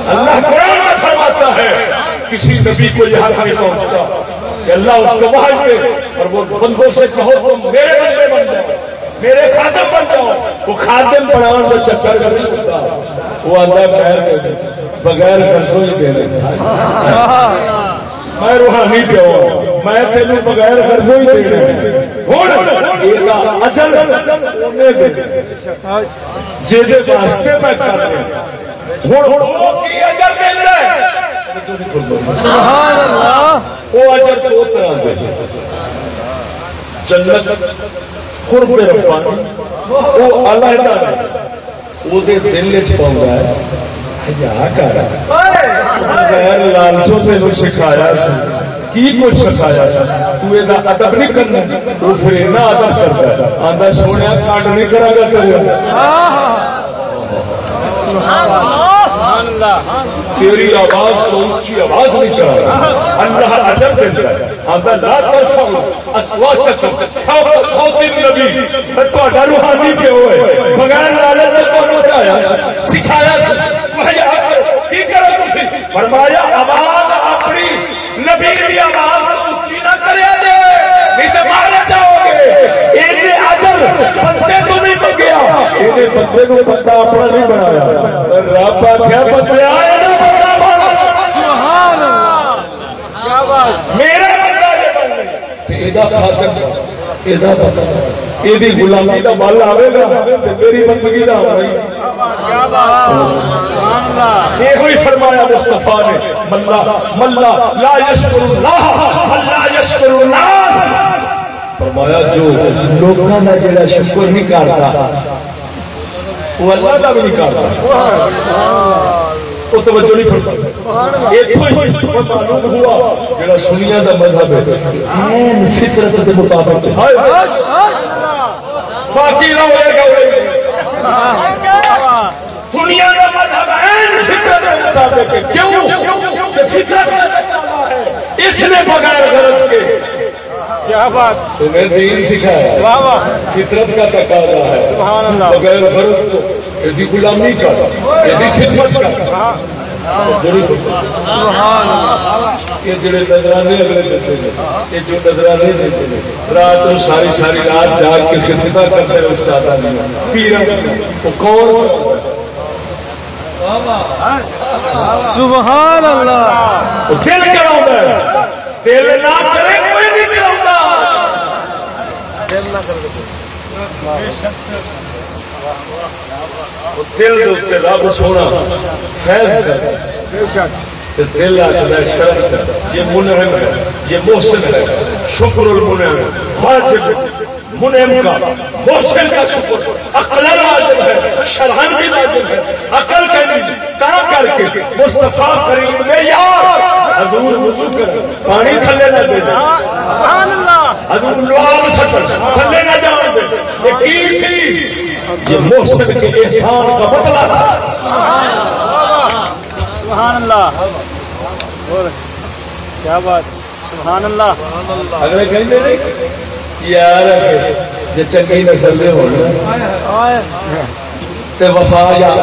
اللہ قرآن میں فرماتا ہے، کسی نبی کو یہ حق نہیں پہنچتا۔ کہ اللہ اس کو وحج دے اور وہ بندوں سے کہو تم میرے بندے بن جاؤ، میرے خادم بن جاؤ۔ وہ خادم بنانے کا چکر کا نہیں ہوتا۔ وہ آدھا بغیر دے بغیر قرضوں ہی دے دے۔ میں روحانی پہ ہوں۔ میں بغیر قرضوں ہی دے دے ہوں۔ اجل واسطے میں کر رہا ہوں۔ وہ کی اجل دے رہا ہے؟ سبحان اللہ۔ وہ اجر دو طرح دے۔ جنت قرب ربانی۔ وہ علیحدہ ہے وہ دے دل ہے۔ حیا کر۔ غیر لالچوں سے سکھایا کی کچھ سکھایا تو یہ ادب نہیں کرنا وہ پھر اتنا ادب کرتا ہے آدھا سونے کاٹ نہیں کرا گا تیرے تیری آواز اونچی آواز نہیں کر رہا اللہ اجر دیتا ہے آدھا لا ترفعوا اصواتکم۔ فوق صوت النبی تہاڈا روحانی بغیر لالچ تانوں بتایا سکھایا کی کرو تسی؟ فرمایا آواز نبی کی آواز تو اونچی نہ کریا جے نہیں تے مارے جاؤ گے۔ اینے اجر بندے تو نہیں منگیا۔ اینے بندے کو بندہ اپنا نہیں بنایا۔ رب آخیا بندے آئے نا بندہ بنا سبحان اللہ۔ کیا بات۔ میرا بندہ یہ بن ایدا خاتم ایدا بندہ ایدی غلامی دا مل آوے گا میری بندگی دا ہو رہی۔ یہ فرمایا مصطفیٰ نے، ملا ملا، لا یشکر اللہ اللہ یشکر الناس۔ فرمایا جو لوگوں کا جڑا شکر نہیں کرتا، وہ اللہ کا بھی نہیں کرتا۔ وہ توجہ نہیں فرماتا۔ معلوم ہوا جڑا سنیا دا مذہب ہے فطرت کے مطابق باقی مذہب فطرت کے مطابق کیوں فطرت اس نے بغیر غرض کے کیا بات تمہیں دین سکھایا واہ واہ فطرت کا تقاضا ہے سبحان اللہ بغیر غرض کو یہ غلامی کا یہ خدمت کا یہ جڑے نظرانے اگلے دیتے ہیں یہ جو نظرانے دیتے ہیں رات ساری ساری رات جاگ کے خدمت کرتے ہیں استاد پیر وہ کون؟ سبحان اللہ۔ دل دل نہ کرے کوئی نہیں دل دے اتنے رب سونا فیض کر۔ تے دل آخر شرم کر۔ یہ منعم ہے یہ محسن ہے۔ شکر المنعم۔ واجب منعم کا۔ محسن کا شکر۔ عقل واجب ہے۔ شرحن بھی واجب ہے۔ عقل کا نہیں کہاں کر کے مصطفیٰ کریم نے یار حضور وضو کر پانی تھلے نہ دے سبحان اللہ۔ حضور لواب سکر تھلے نہ جان دے۔ یہ کی سی؟ یہ محسن کے احسان کا مطلب تھا۔ سبحان اللہ کیا بات۔ سبحان اللہ اگلے کہیں گے یار جی چنگی نسل دے ہو تے وفا یا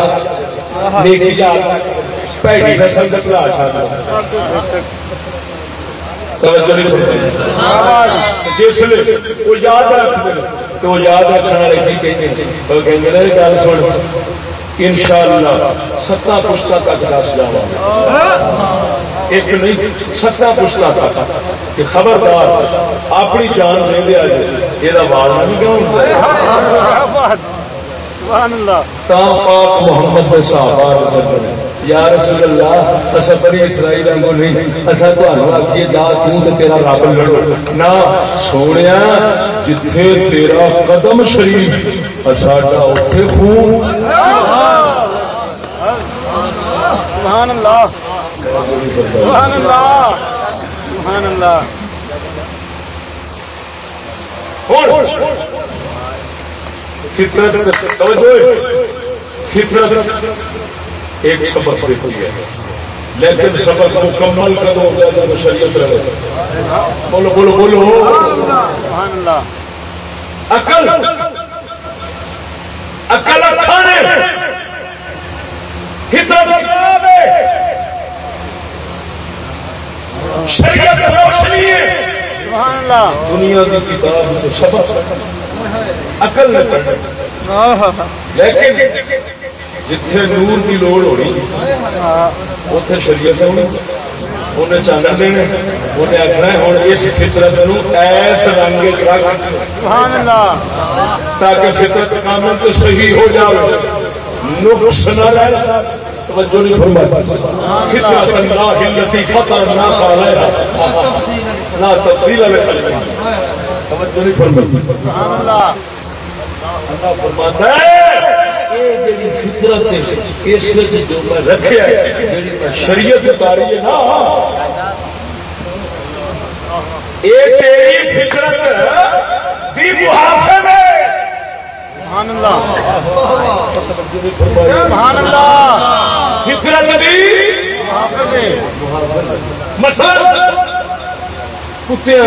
نیکی یا پیڑی نسل دے بلا چھا توجہ نہیں جس لے وہ یاد رکھ دے۔ تو یاد رکھنے والے کی کہیں گے؟ میری گل سن انشاءاللہ ستا پشتا تک دس جاواں ایک نہیں ستا پشتا تک۔ کہ خبردار اپنی جان دے دیا جائے یہ وال نہیں کیوں اللہ۔ تا پاک محمد اللہ یا رسول اللہ اسرائیل کو نہیں آکھیے جا تو تیرا رب لڑو۔ نہ سونیا جتھے تیرا قدم شریف ساڈا اوتھے خون۔ سبحان اللہ سبحان اللہ سبحان اللہ فطرت توجہ فطرت۔ ایک سبق دیتی ہے۔ لیکن سبق مکمل کدو ہوتا جب شریعت رہے بولو بولو بولو۔ سبحان اللہ عقل عقل اکھانے۔ فطرت کتاب شریعت روشنی ہے۔ دنیا کی کتاب جو سبق عقل نہ لیکن جتھے نور کی لوڑ ہونی اتے شریعت ہونی انہیں انہیں اس فطرت نو ایس رنگ چ رکھ سبحان اللہ تاکہ فطرت کامل تو صحیح ہو جائے نقص نہ رہے توجہ نہیں فرمائی فطرت اللہ التي فطر الناس عليها لا تبديل لخلق الله توجہ نہیں فرمائی سبحان اللہ اللہ فرماتا ہے یہ جڑی فطرت اس وچ جو میں رکھیا ہے جڑی میں شریعت اتاری ہے۔ نا تیری فطرت دی محافظ ہے۔ سبحان اللہ۔ سبحان اللہ۔ فطرت دی مثلا کتیا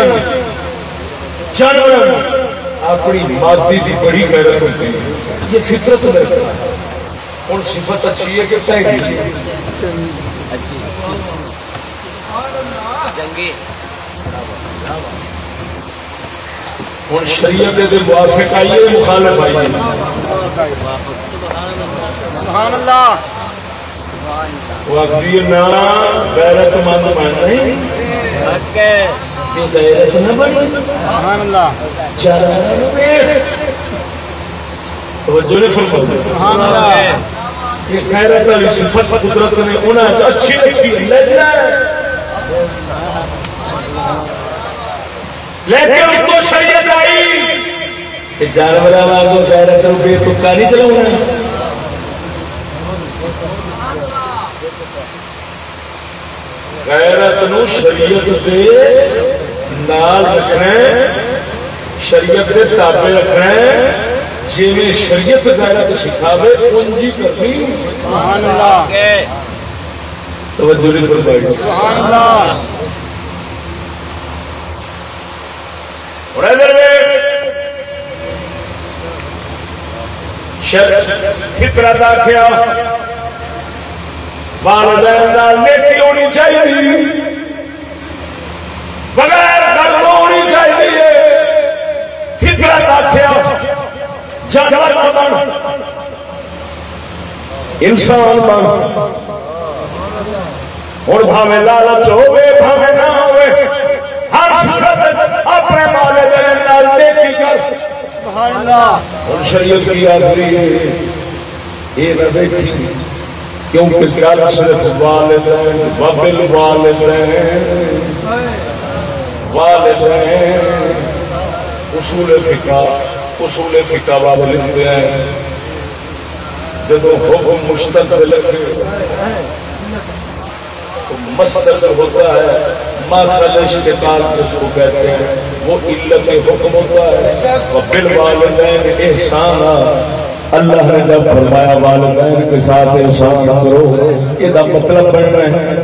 جانور اپنی مادی کی بڑی غیرت ہوتی ہے۔ یہ فطرت میں ہوں صفت اچھی ہے کہ پہلی ہوں شریعت کے موافق آئیے مخالف آئیے سبحان اللہ وہ آخری نہ غیرت مند بن نہیں غیرت نہ بنی سبحان اللہ توجہ نہیں فرماتے سبحان اللہ یہ غیرت والی صفت قدرت نے انہیں اچھی اچھی لیکن ان کو شریعت آئی جانور واگ غیرت بے تکا نہیں چلاؤنا۔ غیرت نو شریعت دے نال رکھنا شریعت دے تابع رکھنا ہے، جویں شریعت غیرت سکھاوے اونجی کرنی سبحان اللہ توجہ نہیں فرمائی۔ سبحان اللہ اور ادھر فطرت آخیا والدین نیکی ہونی چاہیے بغیر گل ہونی چاہیے فطرت آخیا جانور بن انسان بن ہوں بھاوے لالچ ہوے بھاوے نہ ہوے ہر صورت اپنے والدین نال نیکی کر۔ سبحان اللہ شریعت کی آخری ہے۔ یہ نہ دیکھی کیونکہ گل صرف والدین وبل والدین والدین، اصول فقہ۔ اصول فقہ باب لکھتے ہیں۔ جب حکم مشتق سے لکھے تو مستق ہوتا ہے۔ ماخذ اشتقال جس کو کہتے ہیں۔ وہ علت حکم ہوتا ہے۔ وبل والدین احسانا اللہ نے جب فرمایا والدین کے ساتھ احسان کرو، یہ دا مطلب بننا ہے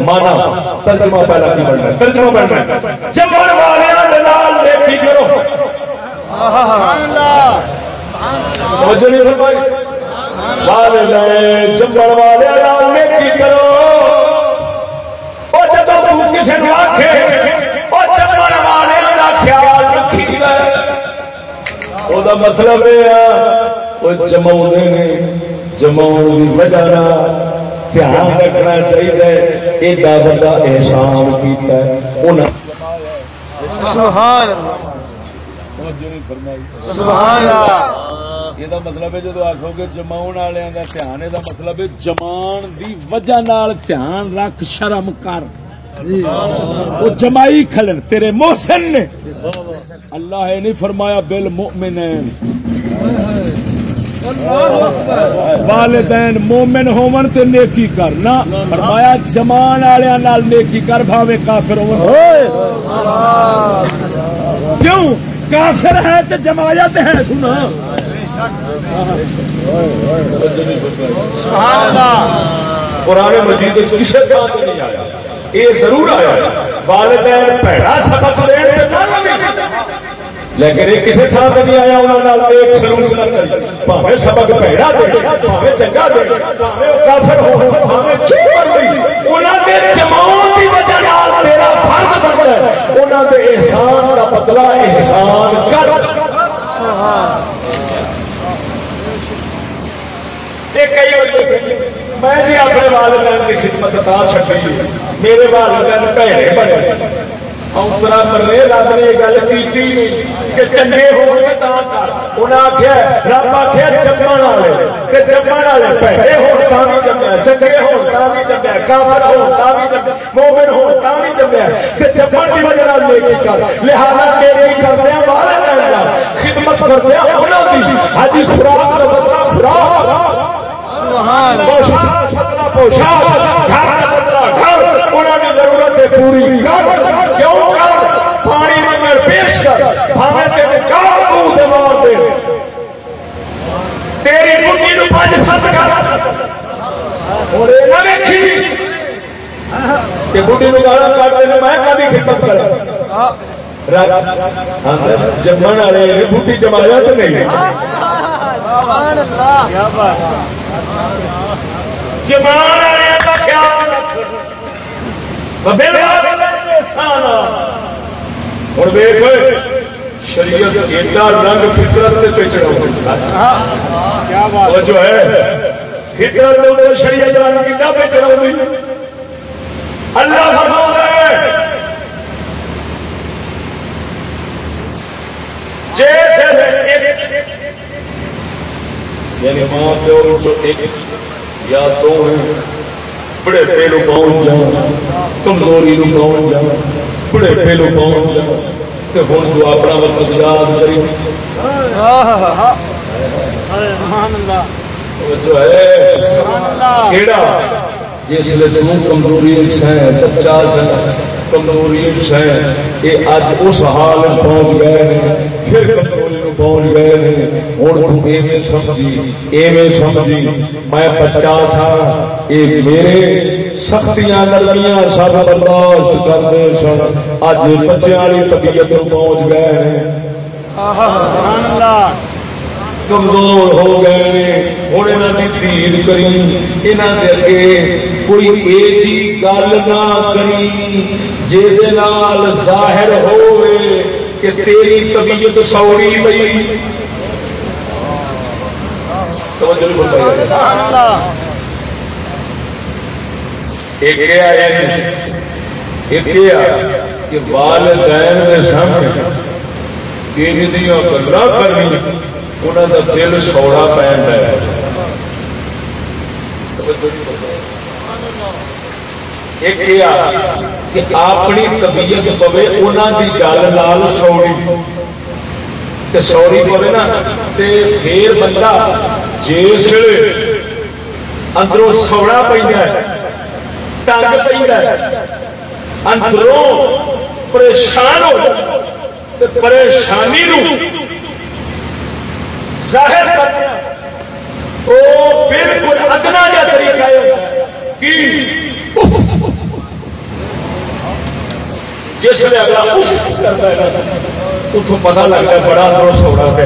مانا ترجمہ پہلا کی بننا ہے؟ ترجمہ بننا ہے۔ جمع والے سبحان والے نیکی کرو او جدوں تو کسے نو والے خیال رکھی او دا مطلب یہ وہ جماؤ نے جماؤ کی وجہ دھیان رکھنا چاہیے ایڈا بڑا احسان کیتا ہے سبحان اللہ۔ سبحان اللہ۔ یہ مطلب ہے جدو آخو گے جماؤ والوں کا دھیان یہ مطلب ہے جمان دی وجہ نال دھیان رکھ شرم کر۔ وہ جمائی کھلن تیرے محسن نے۔ اللہ نے نہیں فرمایا بل مومن والدین مومن ہومن تے نیکی کر۔ نہ فرمایا جمان والوں نال نیکی کر بھاوے کافر ہو کیوں؟ کافر ہے تو جماعت ہے سنا قرآن مجید وچ کسے طرح نہیں آیا۔ یہ ضرور آیا۔ والدین بھڑا سبق لیکن یہ کسی طرح تے نہیں آیا، انہاں نال ایک سلوک نہ کری۔ بھاوے سبق بھڑا دے، بھاوے چنگا دے، بھاوے کافر ہو، بھاوے ہوئی۔ جماؤ دی وجہ تیرا فرض بنتا ہے انہوں دے احسان احسان کر۔ میں جی اپنے والدین کی خدمت تا چکی میرے والدین بھڑے بنے۔ اوترا مرے رب نے گل کی کہ چنگے ہو انہیں آخیا رب آخیا جمن والے جمن والے پیڑے ہو بھی جمیا چنگے ہو بھی جمیا کافر ہو بھی جمیا مومن ہو بھی جمیا جمن کی وجہ لے کے کر لہٰذا تیرے کردیا باہر خدمت کردیا خوراک کا بدلا خوراک ضرورت ہے پوری کیوں پانی منگل پیش کر تیری بڑھی نو پانچ سات بڑھی نو گالا کاٹتے میں کبھی خدمت کرا جمن والے بوٹی جمایا تو نہیں جمان والے کا خیال شریعت ایڈا رنگ فطرت پہ چڑھا جو ہے؟ فطرت شریعت رنگ کتا پہ چڑھا اللہ فرما یعنی ماں پیو ایک یا تو بڑے پہلو پہنچ جاؤ کمزوری نو پہنچ جاؤ، بڑے پہلو پہنچ جاؤ تو ہوں جو اپنا وقت یاد کری جو ہے۔ جس لیے کمزوری ہے بچہ کمزوری ہے یہ اج اس حال پہنچ گئے پھر کمزوری پہنچ گئے ہوں تمہیں سمجھی، ایویں سمجھی۔ میں بچہ سا یہ میرے سختیاں نرمیاں سب برداشت کرتے سن۔ اج بچے والی طبیعت پہنچ گئے کمزور ہو گئے ہوں یہاں کی تیر کری۔ یہاں کے اگے کوئی یہ جی گل نہ کری۔ جہد ظاہر ہوئے کہ تیری طبیعت سوری پی والدین کے سامنے گلا کرنی انہوں کا دل سوڑا پہنتا ہے ایک کہ اپنی طبیعت پوے انہوں کی گل لال سوڑی سوری پوے نا پھر بندہ جس اندروں سوڑا پہ ٹنگ پہ اندروں پریشان ہو پریشانی نو۔ ظاہر کر وہ بالکل ادنا جا طریقہ ہے۔ جس نے اتو پتا لگتا ہے بڑا اندر سوڑا پہ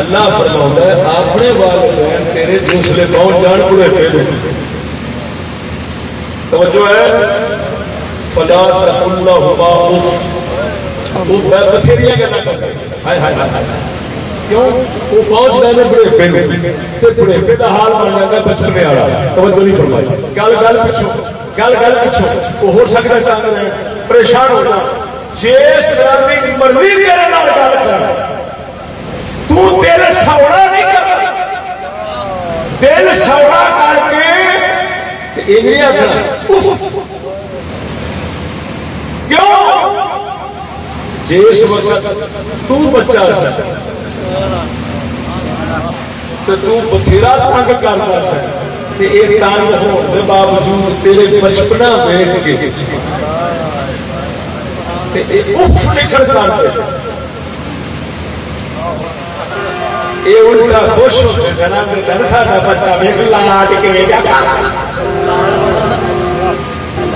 اللہ فرما ہے، اپنے والدین تیرے دوسرے پہنچ جان، پورے پھر توجہ ہے؟ فلا کیوں؟ وہ پہنچ گئے بڑھے بڑھے حال بن جاتا ہے بچپنے والا توجہ نہیں فرمائی. گل گل پچھو. گل گل پچھو. وہ ہو سکتا ہے پریشان ہونا. جس طرح مرضی گل کر دل سوڑا نہیں کر دل سوڑا کر کے کیوں؟ جس بچہ تو بتھیرا تنگ کرتا باوجود تیرے بچپنا ویٹ کے۔ خوش بچہ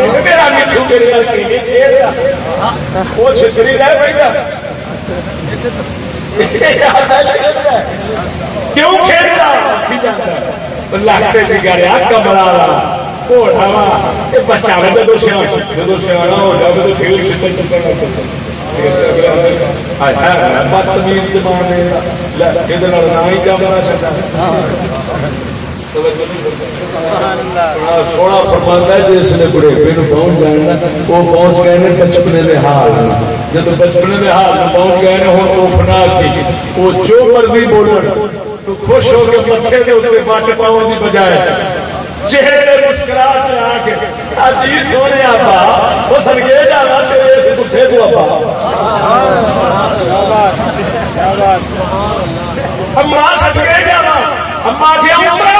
میرا مٹھو میرے گھر کے لیے کھیل رہا وہ چھتری رہ پہ کیوں کھیلتا لگتے سگارے کمرا بچہ جب سیا جب سیا ہو جائے تو پھر چھتر چھتر بدتمیز زمانے یہ نہ ہی کمرا چاہتا سونا فرمانا ہے جس نے بڑھےپے پہنچ جانا وہ پہنچ گئے بچپنے کے حال۔ جب بچپنے کے حال میں پہنچ گئے ہیں ہوں وہ فنا کی وہ جو مرضی بولن تو خوش ہو کے متے کے اتنے بٹ پاؤں کی بجائے چہرے مسکراہٹ آ کے جی سونے آپ وہ سرگے جانا تیرے اس گسے کو آپ اما سرگے جانا اما کیا عمرہ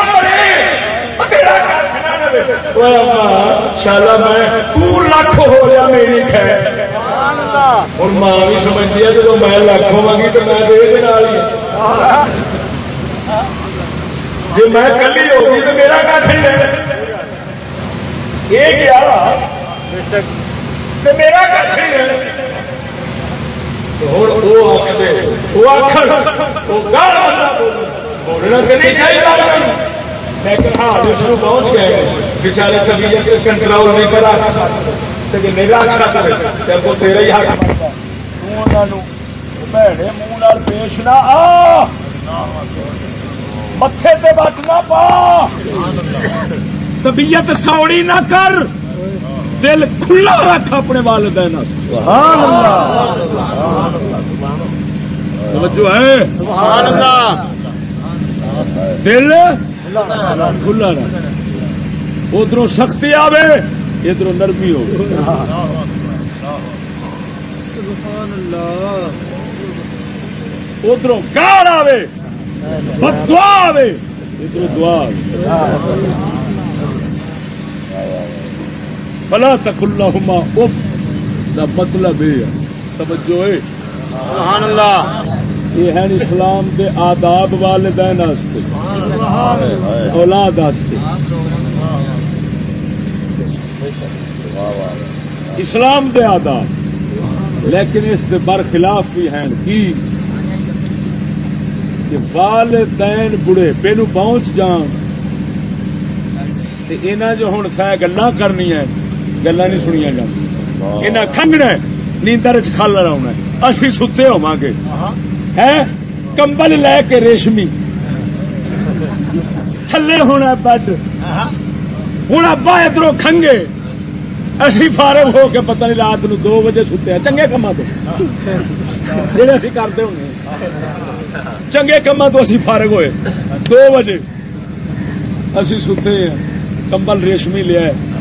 شالا میں تو لاکھ ہو رہا میری خیر اور ماں بھی سمجھتی ہے جب میں لاکھ ہوا گی تو میں دے جی میں کلی ہوگی تو میرا کھ نہیں یہ کیا میرا کھ نہیں ہے وہ آخر بولنا تو نہیں چاہیے لیکن ہاں پہنچ گئے طبیعت کنٹرول نہیں کرا میرا اچھا ہی بھڑے منہ پیش نہ آ۔ متے پہ بٹ نہ پا۔ طبیعت سوڑی نہ کر۔ دل کھلا رکھ اپنے والدین جو ہے۔ دل کھلا ادھر سختی آوے ادھر نرمی ہو ادھر گال آوے دعا آوے ادھر دعا فلا تک اللہ اف دا مطلب یہ توجہ سبحان اللہ۔ یہ ہے اسلام دے آداب والدین اولاد اسلام دے آداب لیکن اس دے برخلاف بھی ہیں کی کہ والدین بڑھے پہ نو پہنچ جان۔ انہیں جو ہوں سہ گلا کرنی ہے گلا نہیں سنیا جاتی انہیں کھنگنا نیندر چل رہا اسی ستے ہوا گے۔ ہے، کمبل لے کے ریشمی۔ تھلے ہونا بڈ ہوں ابا ادھر کھنگے۔ اسی فارغ ہو کے پتہ نہیں رات نو دو بجے ستے چنگے کما تو۔ جی اسی کرتے ہوں چنگے کما تو اسی فارغ ہوئے۔ دو بجے۔ اسی ستے ہیں۔ کمبل ریشمی لیا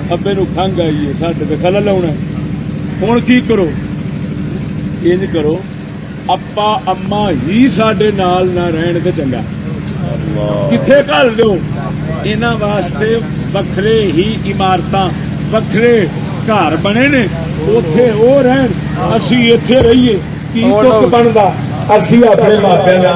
ابے نو کنگ آئیے سڈے خلل لاؤنا ہوں کی کرو؟ یہ کرو۔ اپا اما ہی سڈے نال نہ رہن تو چنگا کتنے گھر دو ان واسطے وکھرے ہی عمارت وکھرے گھر بنے نے اتے وہ رہن اسی اتے رہیے کی اسی اپنے ماپیا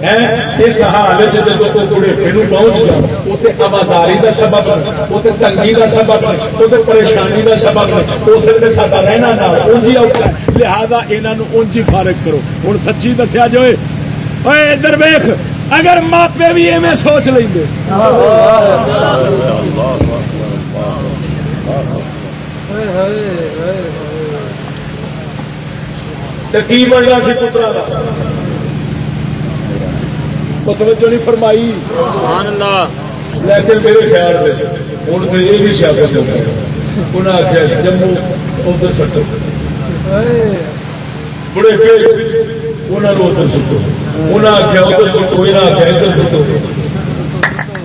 اس حال جب پہنچ گیا اتنے آوازاری کا سبب اتنے تنگی کا سبب اتنے پریشانی کا سبب اسے سا رہنا نہ اونجی اوکھا لہذا اونجی فارغ کرو۔ ہوں سچی دسیا جو ادھر ویخ اگر ماپے بھی ایویں سوچ لیں گے کی بننا سی پترا کا توجہ نہیں فرمائی۔ سبحان اللہ لیکن میرے خیال سے ہوں سے یہ بھی شاید انہیں آخیا جموں ادھر سٹو۔ بڑے انہوں نے ادھر سٹو۔ انہیں آخیا ادھر سٹو انہیں آخیا ادھر سٹو۔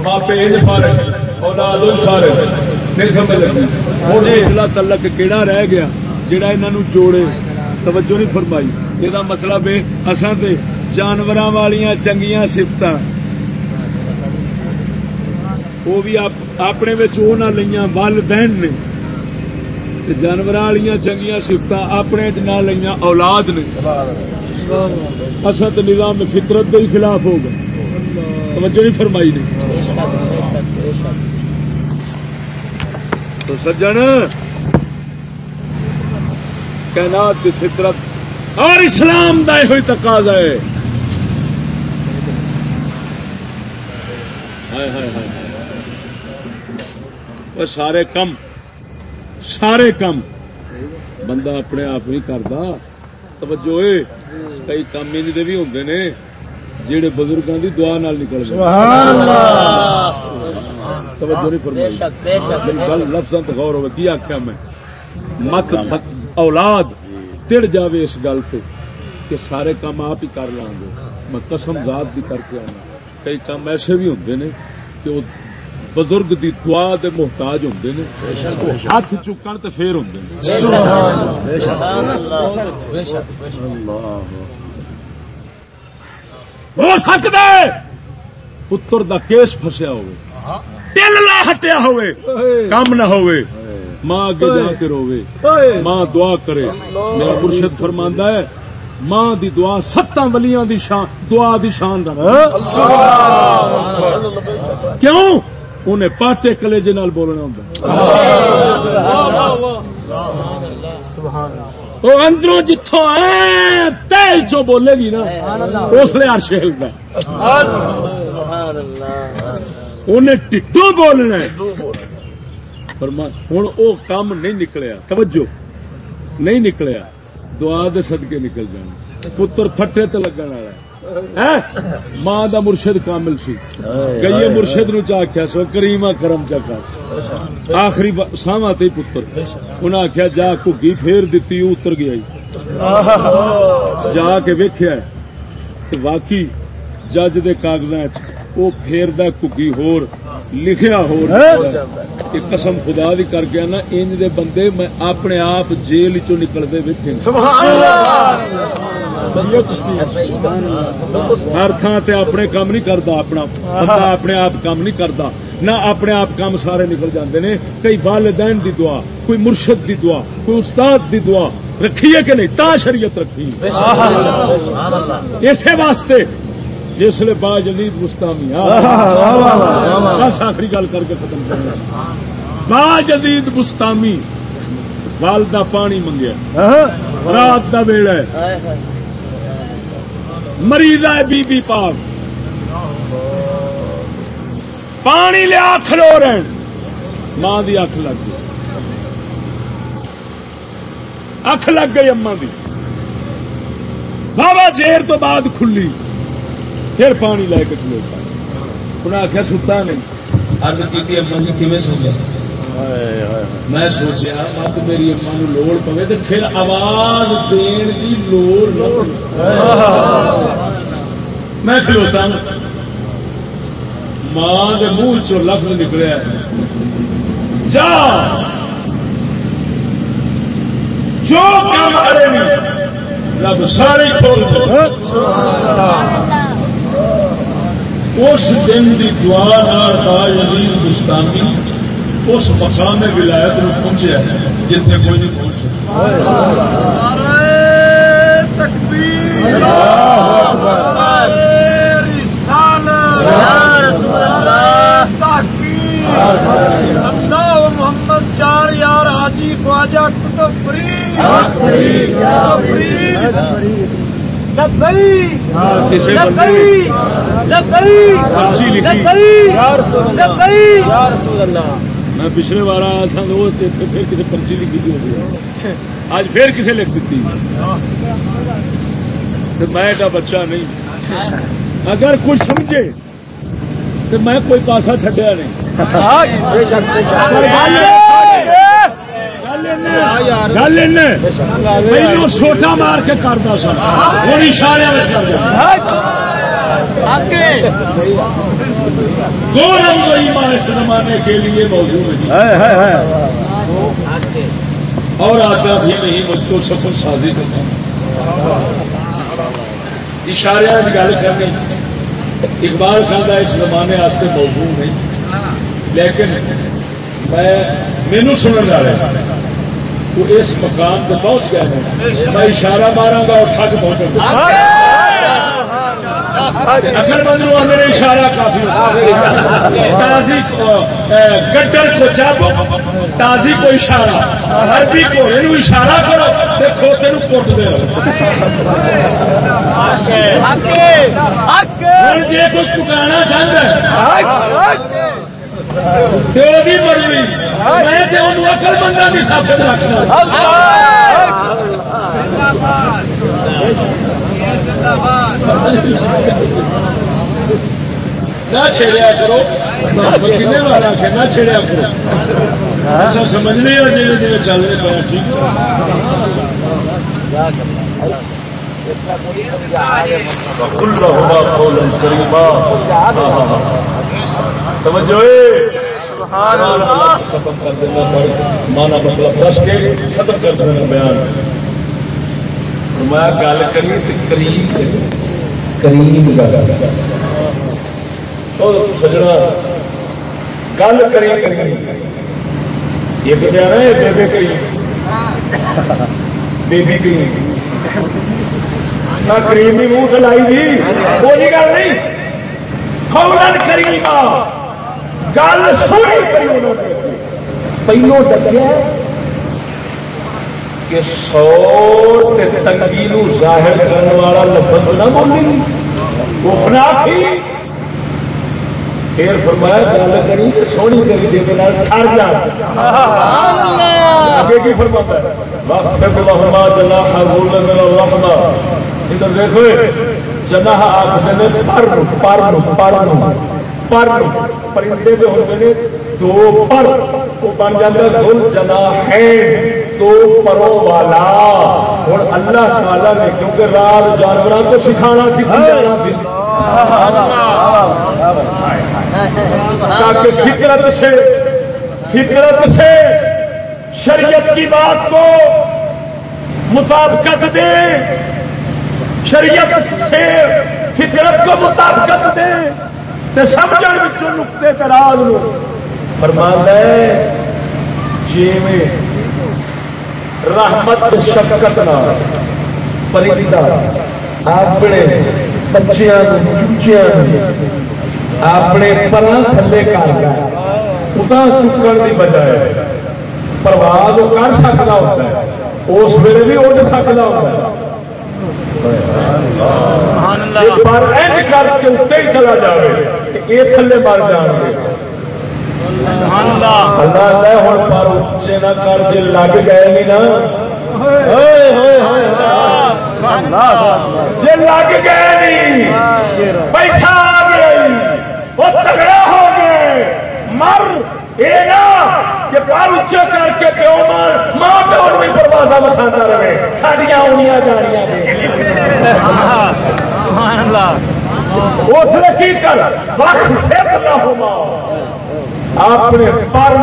ماپے ان فارغ اولاد فارغ نہیں سمجھ لگی؟ ہوں اسلا تلک کہڑا رہ گیا جہاں انہوں جوڑے؟ توجہ نہیں فرمائی۔ یہ مطلب ہے اصل جانور والیا چنگیا سفت وہ بھی اپنے لیا والدین نے۔ جانور والیا چنگیا سفت اپنے نہ لیا اولاد نے۔ اصل نظام فطرت کے خلاف ہوگا توجہ نہیں فرمائی نے۔ تو سجن۔ کائنات کی فطرت اور اسلام دا یہ تقاضا ہے ہائے ہائے ہائے وہ سارے کم سارے کم۔ بندہ اپنے آپ نہیں کرتا۔ توجہ کئی کام انج دے بھی ہوندے نے جہے بزرگاں دی دعا نال نکل گئے۔ توجہ نہیں بے فرمائی شک بے شک میری گل لفظاں تے غور ہوے کی آخیا میں؟ مت اولاد تڑ جاوے اس گل پہ کہ سارے کام آپ ہی کر لیں گے۔ میں قسم ذات بھی کر کے آنا۔ کئی کام ایسے بھی ہوندے نے کہ وہ بزرگ دی دعا دے محتاج ہوندے نے، ہاتھ چکن تے پھر ہوندے نے۔ سبحان اللہ بے شک بے شک ہو سکتا ہے پتر دا کیس فسیا ہوئے۔ دل نہ ہٹیا ہوئے۔ کم نہ ہوئے۔ ماں اگے جا کے روے ماں دعا کرے۔ میرا مرشد فرماندا ہے ماں دی دعا ستاں ولیاں دی شان، دعا دی شان دا کیوں؟ انہیں پاٹے کلیجے نال بولنا ہوندا۔ وہ اندروں جتوں اے تیل چو بولے گی نا، اس لیے عرش ہلدا ہے سبحان اللہ انہیں ٹٹو بولنا ہے۔ فرما ہوں وہ کام نہیں نکلیا، توجہ، نہیں نکلیا۔ دعا دے صدقے نکل جانا پتر پھٹے تے لگن والا؟ ماں دا مرشد کامل سی۔ گئیے مرشد نو چا آخیا سو کریما کرم چا کر۔ آخری ساواں تے پتر۔ انہاں آخیا جا کگی پھیر دتی اتر گیا جا کے ویکھیا تے واقعی جج دے کاغذاں وچ وہ پھیردا کگی ہور لکھیا ہور۔ کہ قسم خدا دی کر گیا نا انج دے بندے میں اپنے آپ جیل چوں نکلدے ویکھے۔ ہر تھان تے اپنے کام نہیں کرتا اپنا۔ بندہ اپنے آپ کام نہیں کرتا نہ اپنے آپ کام سارے نکل جاندے نے۔ کئی والدین دی دعا کوئی مرشد دی دعا کوئی استاد دی دعا۔ رکھی ہے کہ نہیں؟ تا شریعت رکھی۔ اسی واسطے جس با جدید مستامی بس آخری گل کر کے ختم کرنا با جدید مستامی والدہ پانی منگیا۔ رات دا ویڑا ہے۔ ہائے ہائے۔ مریض ہے بی بی پاک۔ پانی لیا کھلو رہن ماں دی اکھ لگ گئی۔ اکھ لگ گئی اما دی۔ بابا چیر تو بعد کھلی۔ پھر پانی لے کے کھلو انہیں آخیا ستا نہیں۔ ارد کی اما جی سوچا میں سوچیا مت میری اما نو لوڑ پوے تو پھر آواز دین کی لوڑ نہ میں کھلوتا ہوں۔ ماں کے منہ چ لفظ نکلیا جا! جو کام کرے رب سارے کھول دے۔ اس دن دی دعا نال مستانی اس مقام ولایت نو پہنچیا جتنے کوئی نہیں پہنچ سکتا۔ تکبیر اللہ محمد چار یار حاجی خواجہ کتب فرید کسی بندے پرچی لکھی۔ میں پچھلے بار آیا سا وہ پھر کسی پرچی لکھی تھی ہوگی آج پھر کسی لکھ دیتی۔ تو میں ایڈا بچہ نہیں۔ اگر کچھ سمجھے تو میں کوئی پاسا چڈیا نہیں۔ گل پہلو سوٹا مار کے کرتا سا۔ ہوں اشارے دو رنگ ایمان اس زمانے کے لیے موجود ہے اور آتا بھی نہیں مجھ کو سفر سازی کرتا اشارے گل کرنی اقبال کھانا اس زمانے واسطے موجود نہیں لیکن میں مینو سننے والا وہ اس مقام سے پہنچ گیا ہے میں اشارہ مارا گا اور تھک پہنچ اکل مند نو میرے اشارہ کافی تازی گڈر کو چاپو تازی کو اشارہ عربی کو یہ اشارہ کرو تے کھوتے نو دے جی کوئی پکانا چاہتا ہے۔ مرضی میں اکل بندہ بھی سب رکھنا۔ نہ چھیڑیا کرو۔ کنے والا نہ چھیڑیا کرو۔ ایسا سمجھ نہیں ہو جی جی چل رہے ٹھیک توجہ مانا مطلب رس کے ختم کر دینا بیان میں گل کری قریب قریب سجنا گل کری بےبے کری بیبی نہ کریم بھی منہ چلائی دی کوئی گل نہیں۔ گل سونی کری پہلو ڈکیا کہ سو تنگی نو ظاہر کرنے والا لفظ نہ بولی۔ گفنا کی پھر فرمایا گل کری تو سونی کری جی ٹر جا۔ آگے کی فرماتا ہے؟ وقت اللہما جناح ذول من الرحمہ ادھر دیکھو جناح آخر پر پر پر پر، پرندے جو ہوتے ہیں، دو پر وہ بن جاتا دل جنا ہے دو پروں والا۔ اور اللہ تعالی نے کیونکہ رات جانوروں کو سکھانا سکھانا تاکہ فطرت سے فطرت سے شریعت کی بات کو مطابقت دے۔ شریعت سے فطرت کو مطابقت دے۔ تے سمجھن وچوں نقطے تراز نو فرماندا ہے جویں رحمت شفقت نال پرندہ اپنے بچیاں چچیاں اپنے پراں تھلے کر گیا اتنا چکن کی بجائے پرواز کر سکتا ہوتا ہے، اس ویلے بھی اڈ سکتا ہوتا ہے۔ پر اینج کر کے اتنے ہی چلا جائے یہ تھلے مر جان گے اللہ. ہوں پر اچے نہ کر جی لگ گئے نہیں نا۔ جی لگ گئے نہیں پیسہ آ گیا وہ تگڑا ہو گئے۔ مر۔ یہ نا کہ پر اچا کر کے پیو مار ماں پیو بھی پروازہ بکھانا رہے۔ سڈیا آنیا جانیا اس نے کی کر وقت نہ ہو اپنے پر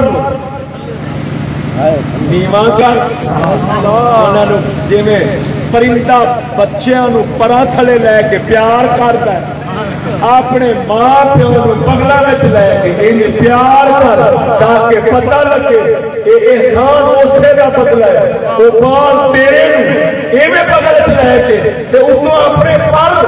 نیواں کر جی پرندہ بچیاں پرا تھلے لے کے پیار کرتا ہے اپنے ماں پیو بگلا لے کے ان پیار کر تاکہ پتہ لگے یہ احسان اسے کا بدلا ہے وہ بال تیرے ایویں بگل چ لے کے اتوں اپنے پر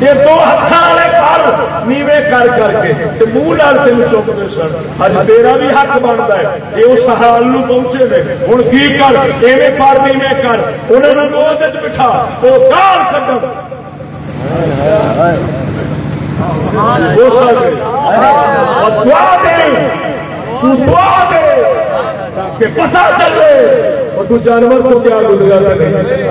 یہ دو ہاتھ والے پر نیوے کر کر کے منہ لال تین چکتے سن۔ اج تیرا بھی حق بنتا ہے۔ یہ اس حال نو پہنچے نے۔ ہوں کی کر؟ ایویں پر نیوے کر۔ انہوں نے گود بٹھا۔ وہ گال کڈ پتا چلے۔ اور تو جانور کو کیا گزرا نہیں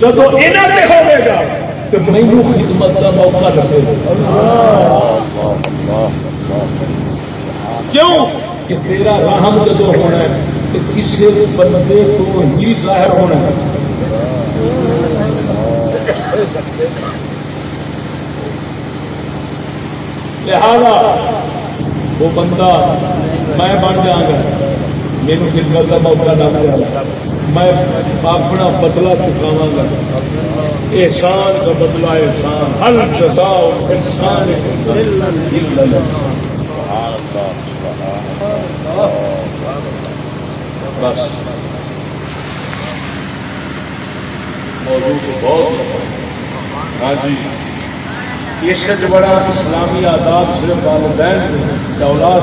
جب یہاں تے ہوئے گا تو مینو خدمت کا موقع لگے کیوں؟ کہ تیرا رحم جدو ہونا ہے تو کسی بندے کو ہی ظاہر ہونا ہے۔ لہذا وہ بندہ میں بن جا گا میرے خدمت کا موقع نہ ملا میں اپنا بدلا چکاوا گا۔ احسان کا بدلا احسان، ہر جزاؤ انسان بس۔ موضوع تو بہت ہاں جی۔ یہ سچ بڑا اسلامی آداب صرف والدین اولاد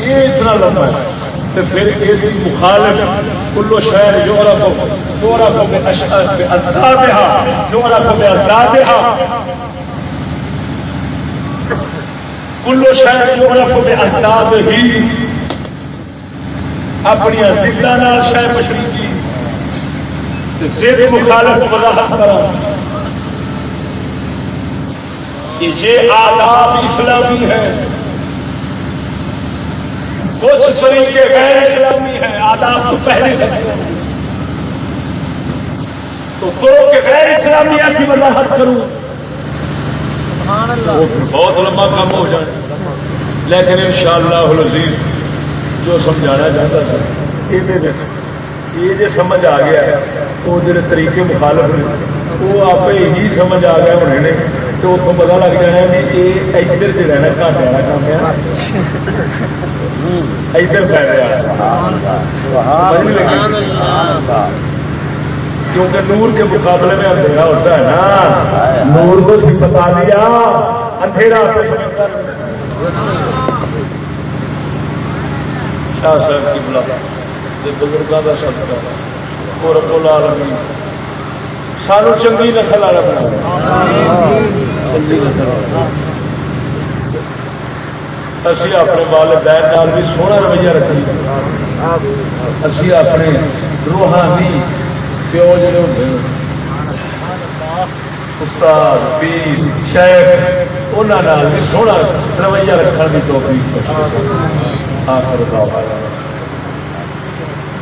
یہ اتنا لمبا ہے۔ تو پھر یہ مخالف کلو شہر جو رکھو جو رکھو بے ازداد جو رکھو بے ازداد کلو شہر جو رکھو بے ازداد ہی اپنی ضلع شہر مشری کی زیر مخالف وضاحت کرا کہ یہ آداب اسلامی ہے کچھ طریقے غیر اسلامی ہیں آداب تو پہلے سے تو دو کے غیر اسلامیہ کی وضاحت کروں۔ بہت لمبا کام ہو جائے۔ لیکن ان شاء اللہ جو سمجھانا چاہتا تھا۔ یہ جو سمجھ آ گیا وہ جڑے طریقے مخالف نے وہ آپ ہی سمجھ آ گیا ہونے۔ نے تو اتوں پتا لگ جانا بھی یہ ادھر سے رہنا والا کام ہے۔ ادھر کیونکہ نور کے مقابلے میں اندھیرا ہوتا ہے نا۔ نور کو بتا دیا اندھیرا شاہ صاحب کی بلا بزرگوں کا سب اور رب العالمین۔ سانو چنگی نسل والا بنا اسی اپنے والدین بھی سونا رویہ رکھیں اسی اپنے روحانی پیو جڑے ہوتے استاد، پیر، شیخ انہوں بھی سونا رویہ رکھنے کی توفیق آخر